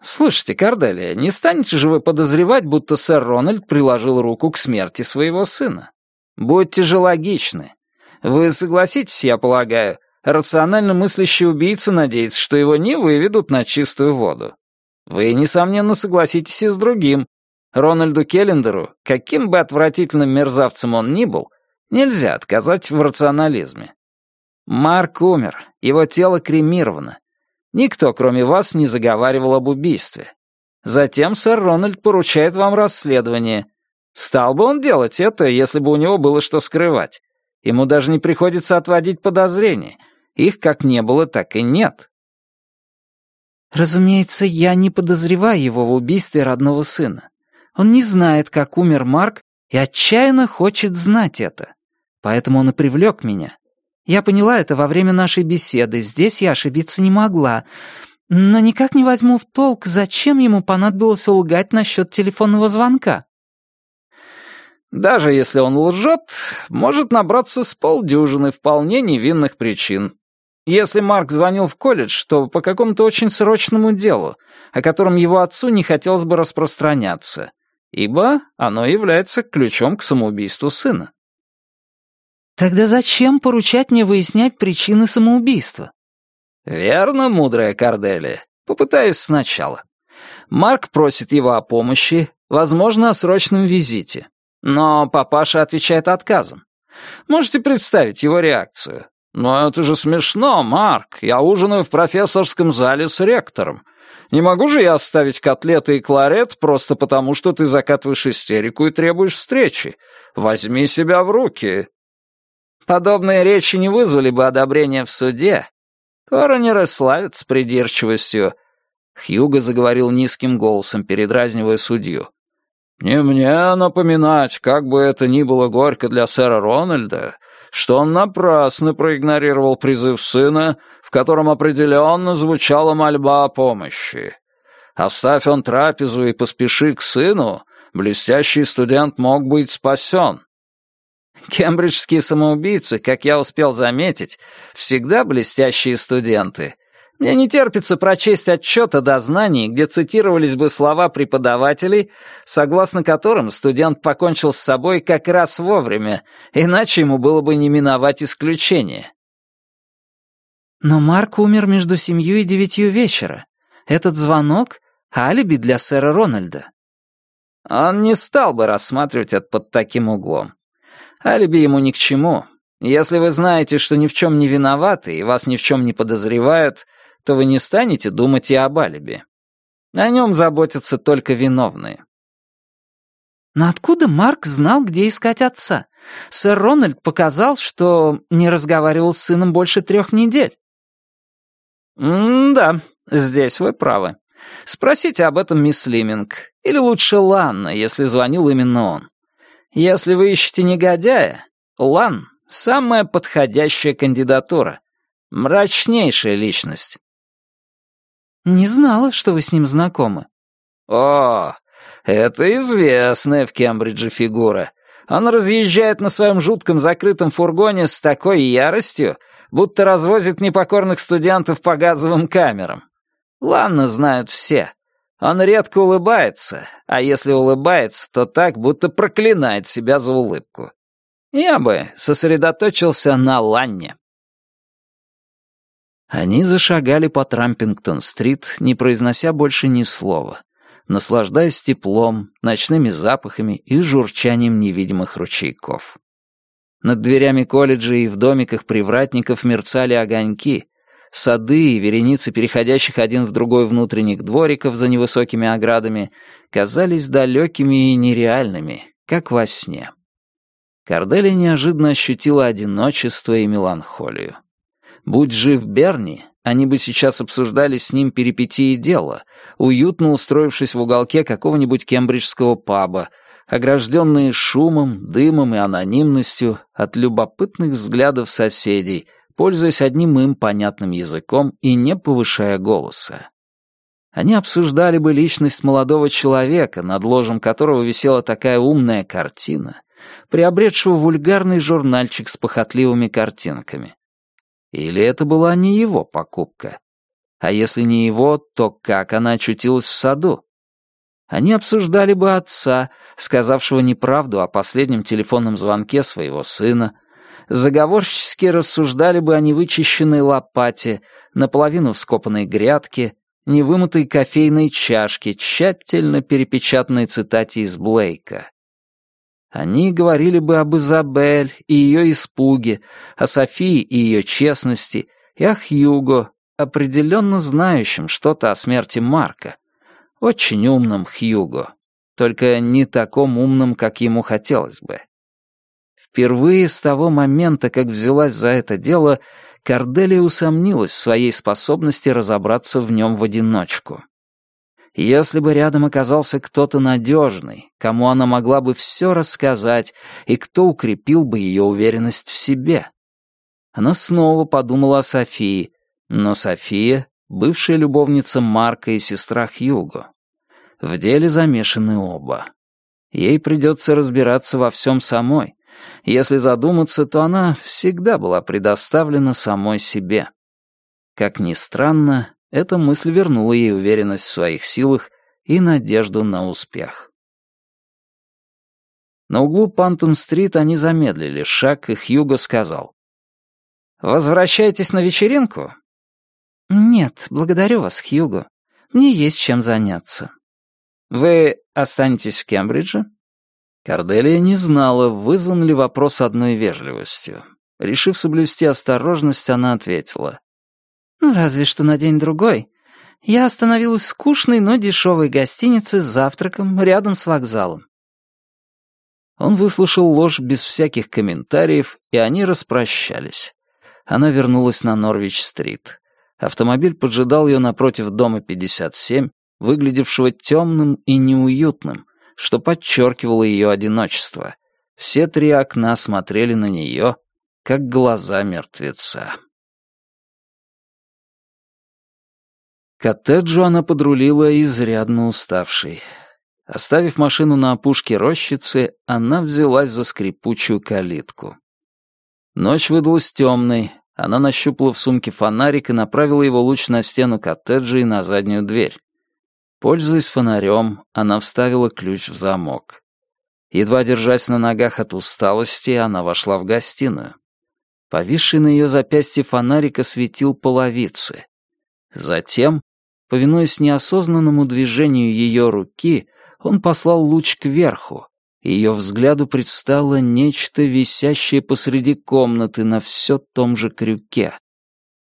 «Слушайте, Карделия, не станете же вы подозревать, будто сэр Рональд приложил руку к смерти своего сына? Будьте же логичны. Вы согласитесь, я полагаю, рационально мыслящий убийца надеется, что его не выведут на чистую воду. Вы, несомненно, согласитесь и с другим. Рональду Келлендеру, каким бы отвратительным мерзавцем он ни был, нельзя отказать в рационализме. Марк умер, его тело кремировано. Никто, кроме вас, не заговаривал об убийстве. Затем сэр Рональд поручает вам расследование, Стал бы он делать это, если бы у него было что скрывать. Ему даже не приходится отводить подозрения. Их как не было, так и нет. Разумеется, я не подозреваю его в убийстве родного сына. Он не знает, как умер Марк, и отчаянно хочет знать это. Поэтому он и привлек меня. Я поняла это во время нашей беседы, здесь я ошибиться не могла. Но никак не возьму в толк, зачем ему понадобилось лгать насчет телефонного звонка. Даже если он лжет, может набраться с полдюжины вполне невинных причин. Если Марк звонил в колледж, то по какому-то очень срочному делу, о котором его отцу не хотелось бы распространяться, ибо оно является ключом к самоубийству сына. Тогда зачем поручать мне выяснять причины самоубийства? Верно, мудрая Корделия. Попытаюсь сначала. Марк просит его о помощи, возможно, о срочном визите. Но папаша отвечает отказом. Можете представить его реакцию? «Но это же смешно, Марк. Я ужинаю в профессорском зале с ректором. Не могу же я оставить котлеты и кларет просто потому, что ты закатываешь истерику и требуешь встречи. Возьми себя в руки». Подобные речи не вызвали бы одобрения в суде. Коронеры славятся придирчивостью. Хьюго заговорил низким голосом, передразнивая судью. «Не мне напоминать, как бы это ни было горько для сэра Рональда, что он напрасно проигнорировал призыв сына, в котором определенно звучала мольба о помощи. Оставь он трапезу и поспеши к сыну, блестящий студент мог быть спасен». Кембриджские самоубийцы, как я успел заметить, всегда блестящие студенты. Мне не терпится прочесть отчет о дознании, где цитировались бы слова преподавателей, согласно которым студент покончил с собой как раз вовремя, иначе ему было бы не миновать исключение. Но Марк умер между семью и девятью вечера. Этот звонок — алиби для сэра Рональда. Он не стал бы рассматривать это под таким углом. Алиби ему ни к чему. Если вы знаете, что ни в чем не виноваты и вас ни в чем не подозревают, то вы не станете думать и об алиби. О нем заботятся только виновные. Но откуда Марк знал, где искать отца? Сэр Рональд показал, что не разговаривал с сыном больше трех недель. «Да, здесь вы правы. Спросите об этом мисс Лиминг. Или лучше Ланна, если звонил именно он. Если вы ищете негодяя, Лан — самая подходящая кандидатура. Мрачнейшая личность. «Не знала, что вы с ним знакомы». «О, это известная в Кембридже фигура. Он разъезжает на своем жутком закрытом фургоне с такой яростью, будто развозит непокорных студентов по газовым камерам. Ладно, знают все. Он редко улыбается, а если улыбается, то так, будто проклинает себя за улыбку. Я бы сосредоточился на Ланне. Они зашагали по Трампингтон-стрит, не произнося больше ни слова, наслаждаясь теплом, ночными запахами и журчанием невидимых ручейков. Над дверями колледжа и в домиках привратников мерцали огоньки, сады и вереницы переходящих один в другой внутренних двориков за невысокими оградами казались далекими и нереальными, как во сне. Корделия неожиданно ощутила одиночество и меланхолию. Будь жив Берни, они бы сейчас обсуждали с ним перипетии дела, уютно устроившись в уголке какого-нибудь кембриджского паба, огражденные шумом, дымом и анонимностью от любопытных взглядов соседей, пользуясь одним им понятным языком и не повышая голоса. Они обсуждали бы личность молодого человека, над ложем которого висела такая умная картина, приобретшего вульгарный журнальчик с похотливыми картинками. Или это была не его покупка? А если не его, то как она очутилась в саду? Они обсуждали бы отца, сказавшего неправду о последнем телефонном звонке своего сына, заговорчески рассуждали бы о невычищенной лопате, наполовину вскопанной грядке, невымытой кофейной чашке, тщательно перепечатанной цитате из Блейка. Они говорили бы об Изабель и ее испуге, о Софии и ее честности, и о Хьюго, определенно знающем что-то о смерти Марка. Очень умном Хьюго, только не таком умном, как ему хотелось бы. Впервые с того момента, как взялась за это дело, Корделия усомнилась в своей способности разобраться в нем в одиночку. Если бы рядом оказался кто-то надежный, кому она могла бы все рассказать и кто укрепил бы ее уверенность в себе. Она снова подумала о Софии, но София — бывшая любовница Марка и сестра Хьюго. В деле замешаны оба. Ей придется разбираться во всем самой. Если задуматься, то она всегда была предоставлена самой себе. Как ни странно, эта мысль вернула ей уверенность в своих силах и надежду на успех. На углу Пантон-стрит они замедлили шаг, и Хьюго сказал. «Возвращаетесь на вечеринку?» «Нет, благодарю вас, Хьюго. Мне есть чем заняться». «Вы останетесь в Кембридже?» Корделия не знала, вызван ли вопрос одной вежливостью. Решив соблюсти осторожность, она ответила. Ну, разве что на день-другой. Я остановилась в скучной, но дешевой гостинице с завтраком рядом с вокзалом. Он выслушал ложь без всяких комментариев, и они распрощались. Она вернулась на Норвич-стрит. Автомобиль поджидал ее напротив дома 57, выглядевшего темным и неуютным, что подчеркивало ее одиночество. Все три окна смотрели на нее, как глаза мертвеца. Коттеджу она подрулила изрядно уставшей. Оставив машину на опушке рощицы, она взялась за скрипучую калитку. Ночь выдалась темной, Она нащупала в сумке фонарик и направила его луч на стену коттеджа и на заднюю дверь. Пользуясь фонарем, она вставила ключ в замок. Едва держась на ногах от усталости, она вошла в гостиную. Повисший на ее запястье фонарик осветил половицы. Затем, повинуясь неосознанному движению ее руки, он послал луч кверху, и ее взгляду предстало нечто, висящее посреди комнаты на все том же крюке.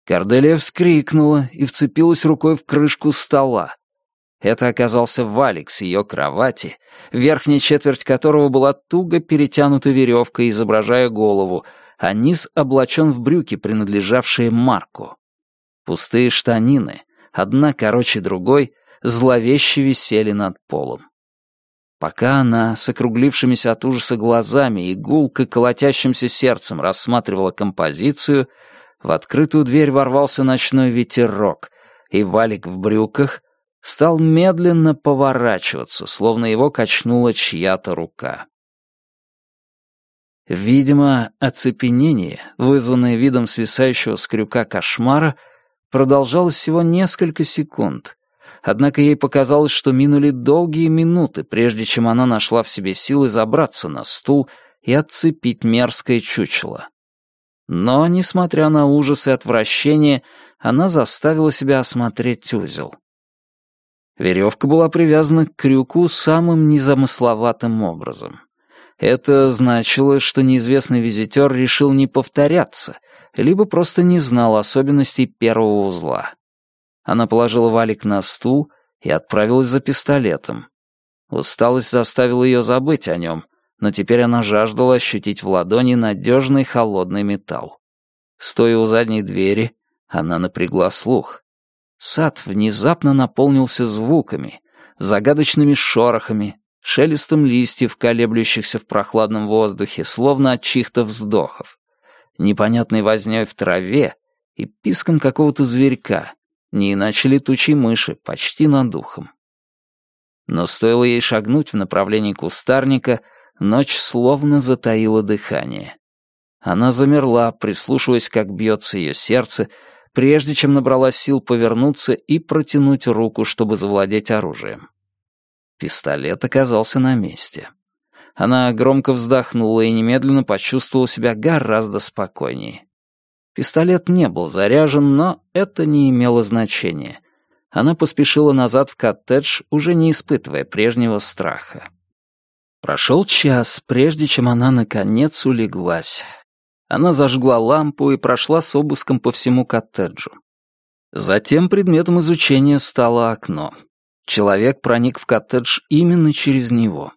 Корделия вскрикнула и вцепилась рукой в крышку стола. Это оказался валик с ее кровати, верхняя четверть которого была туго перетянута веревкой, изображая голову, а низ облачен в брюки, принадлежавшие Марку. Пустые штанины, одна короче другой, зловеще висели над полом. Пока она с округлившимися от ужаса глазами и гулко колотящимся сердцем рассматривала композицию, в открытую дверь ворвался ночной ветерок, и валик в брюках стал медленно поворачиваться, словно его качнула чья-то рука. Видимо, оцепенение, вызванное видом свисающего с крюка кошмара, продолжалось всего несколько секунд, однако ей показалось, что минули долгие минуты, прежде чем она нашла в себе силы забраться на стул и отцепить мерзкое чучело. Но, несмотря на ужас и отвращение, она заставила себя осмотреть узел. Веревка была привязана к крюку самым незамысловатым образом. Это значило, что неизвестный визитер решил не повторяться, либо просто не знал особенностей первого узла. Она положила валик на стул и отправилась за пистолетом. Усталость заставила ее забыть о нем, но теперь она жаждала ощутить в ладони надежный холодный металл. Стоя у задней двери, она напрягла слух. Сад внезапно наполнился звуками, загадочными шорохами, шелестом листьев, колеблющихся в прохладном воздухе, словно от чьих-то вздохов, непонятной вознёй в траве и писком какого-то зверька, не иначе летучей мыши, почти над духом. Но стоило ей шагнуть в направлении кустарника, ночь словно затаила дыхание. Она замерла, прислушиваясь, как бьется ее сердце, прежде чем набрала сил повернуться и протянуть руку, чтобы завладеть оружием. Пистолет оказался на месте. Она громко вздохнула и немедленно почувствовала себя гораздо спокойнее. Пистолет не был заряжен, но это не имело значения. Она поспешила назад в коттедж, уже не испытывая прежнего страха. Прошел час, прежде чем она наконец улеглась. Она зажгла лампу и прошла с обыском по всему коттеджу. Затем предметом изучения стало окно. Человек проник в коттедж именно через него.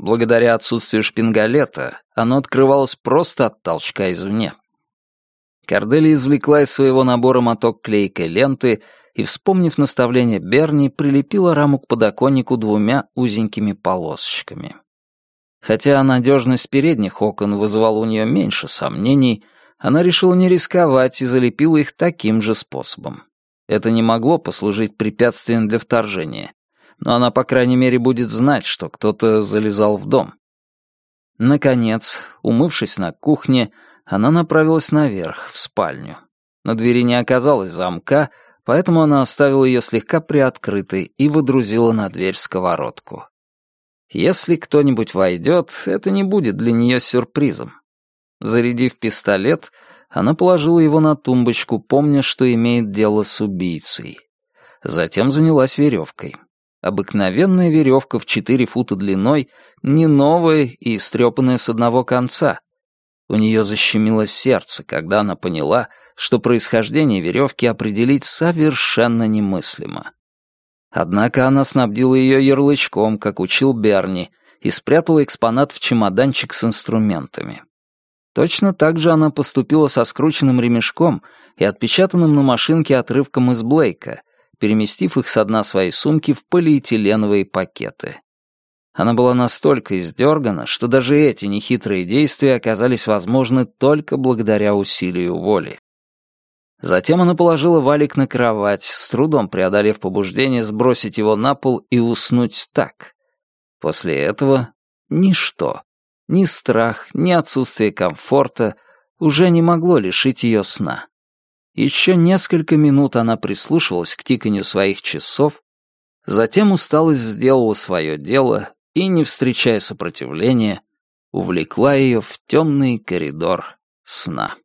Благодаря отсутствию шпингалета оно открывалось просто от толчка извне. Кордели извлекла из своего набора моток клейкой ленты и, вспомнив наставление Берни, прилепила раму к подоконнику двумя узенькими полосочками. Хотя надежность передних окон вызывала у нее меньше сомнений, она решила не рисковать и залепила их таким же способом. Это не могло послужить препятствием для вторжения, но она, по крайней мере, будет знать, что кто-то залезал в дом. Наконец, умывшись на кухне, она направилась наверх, в спальню. На двери не оказалось замка, поэтому она оставила ее слегка приоткрытой и выдрузила на дверь сковородку. Если кто-нибудь войдет, это не будет для нее сюрпризом. Зарядив пистолет, она положила его на тумбочку, помня, что имеет дело с убийцей. Затем занялась веревкой. Обыкновенная веревка в четыре фута длиной, не новая и истрепанная с одного конца. У нее защемило сердце, когда она поняла, что происхождение веревки определить совершенно немыслимо. Однако она снабдила ее ярлычком, как учил Берни, и спрятала экспонат в чемоданчик с инструментами. Точно так же она поступила со скрученным ремешком и отпечатанным на машинке отрывком из Блейка, переместив их с дна своей сумки в полиэтиленовые пакеты. Она была настолько издергана, что даже эти нехитрые действия оказались возможны только благодаря усилию воли. Затем она положила валик на кровать, с трудом преодолев побуждение сбросить его на пол и уснуть так. После этого ничто, ни страх, ни отсутствие комфорта уже не могло лишить ее сна. Еще несколько минут она прислушивалась к тиканью своих часов, затем усталость сделала свое дело и, не встречая сопротивления, увлекла ее в темный коридор сна.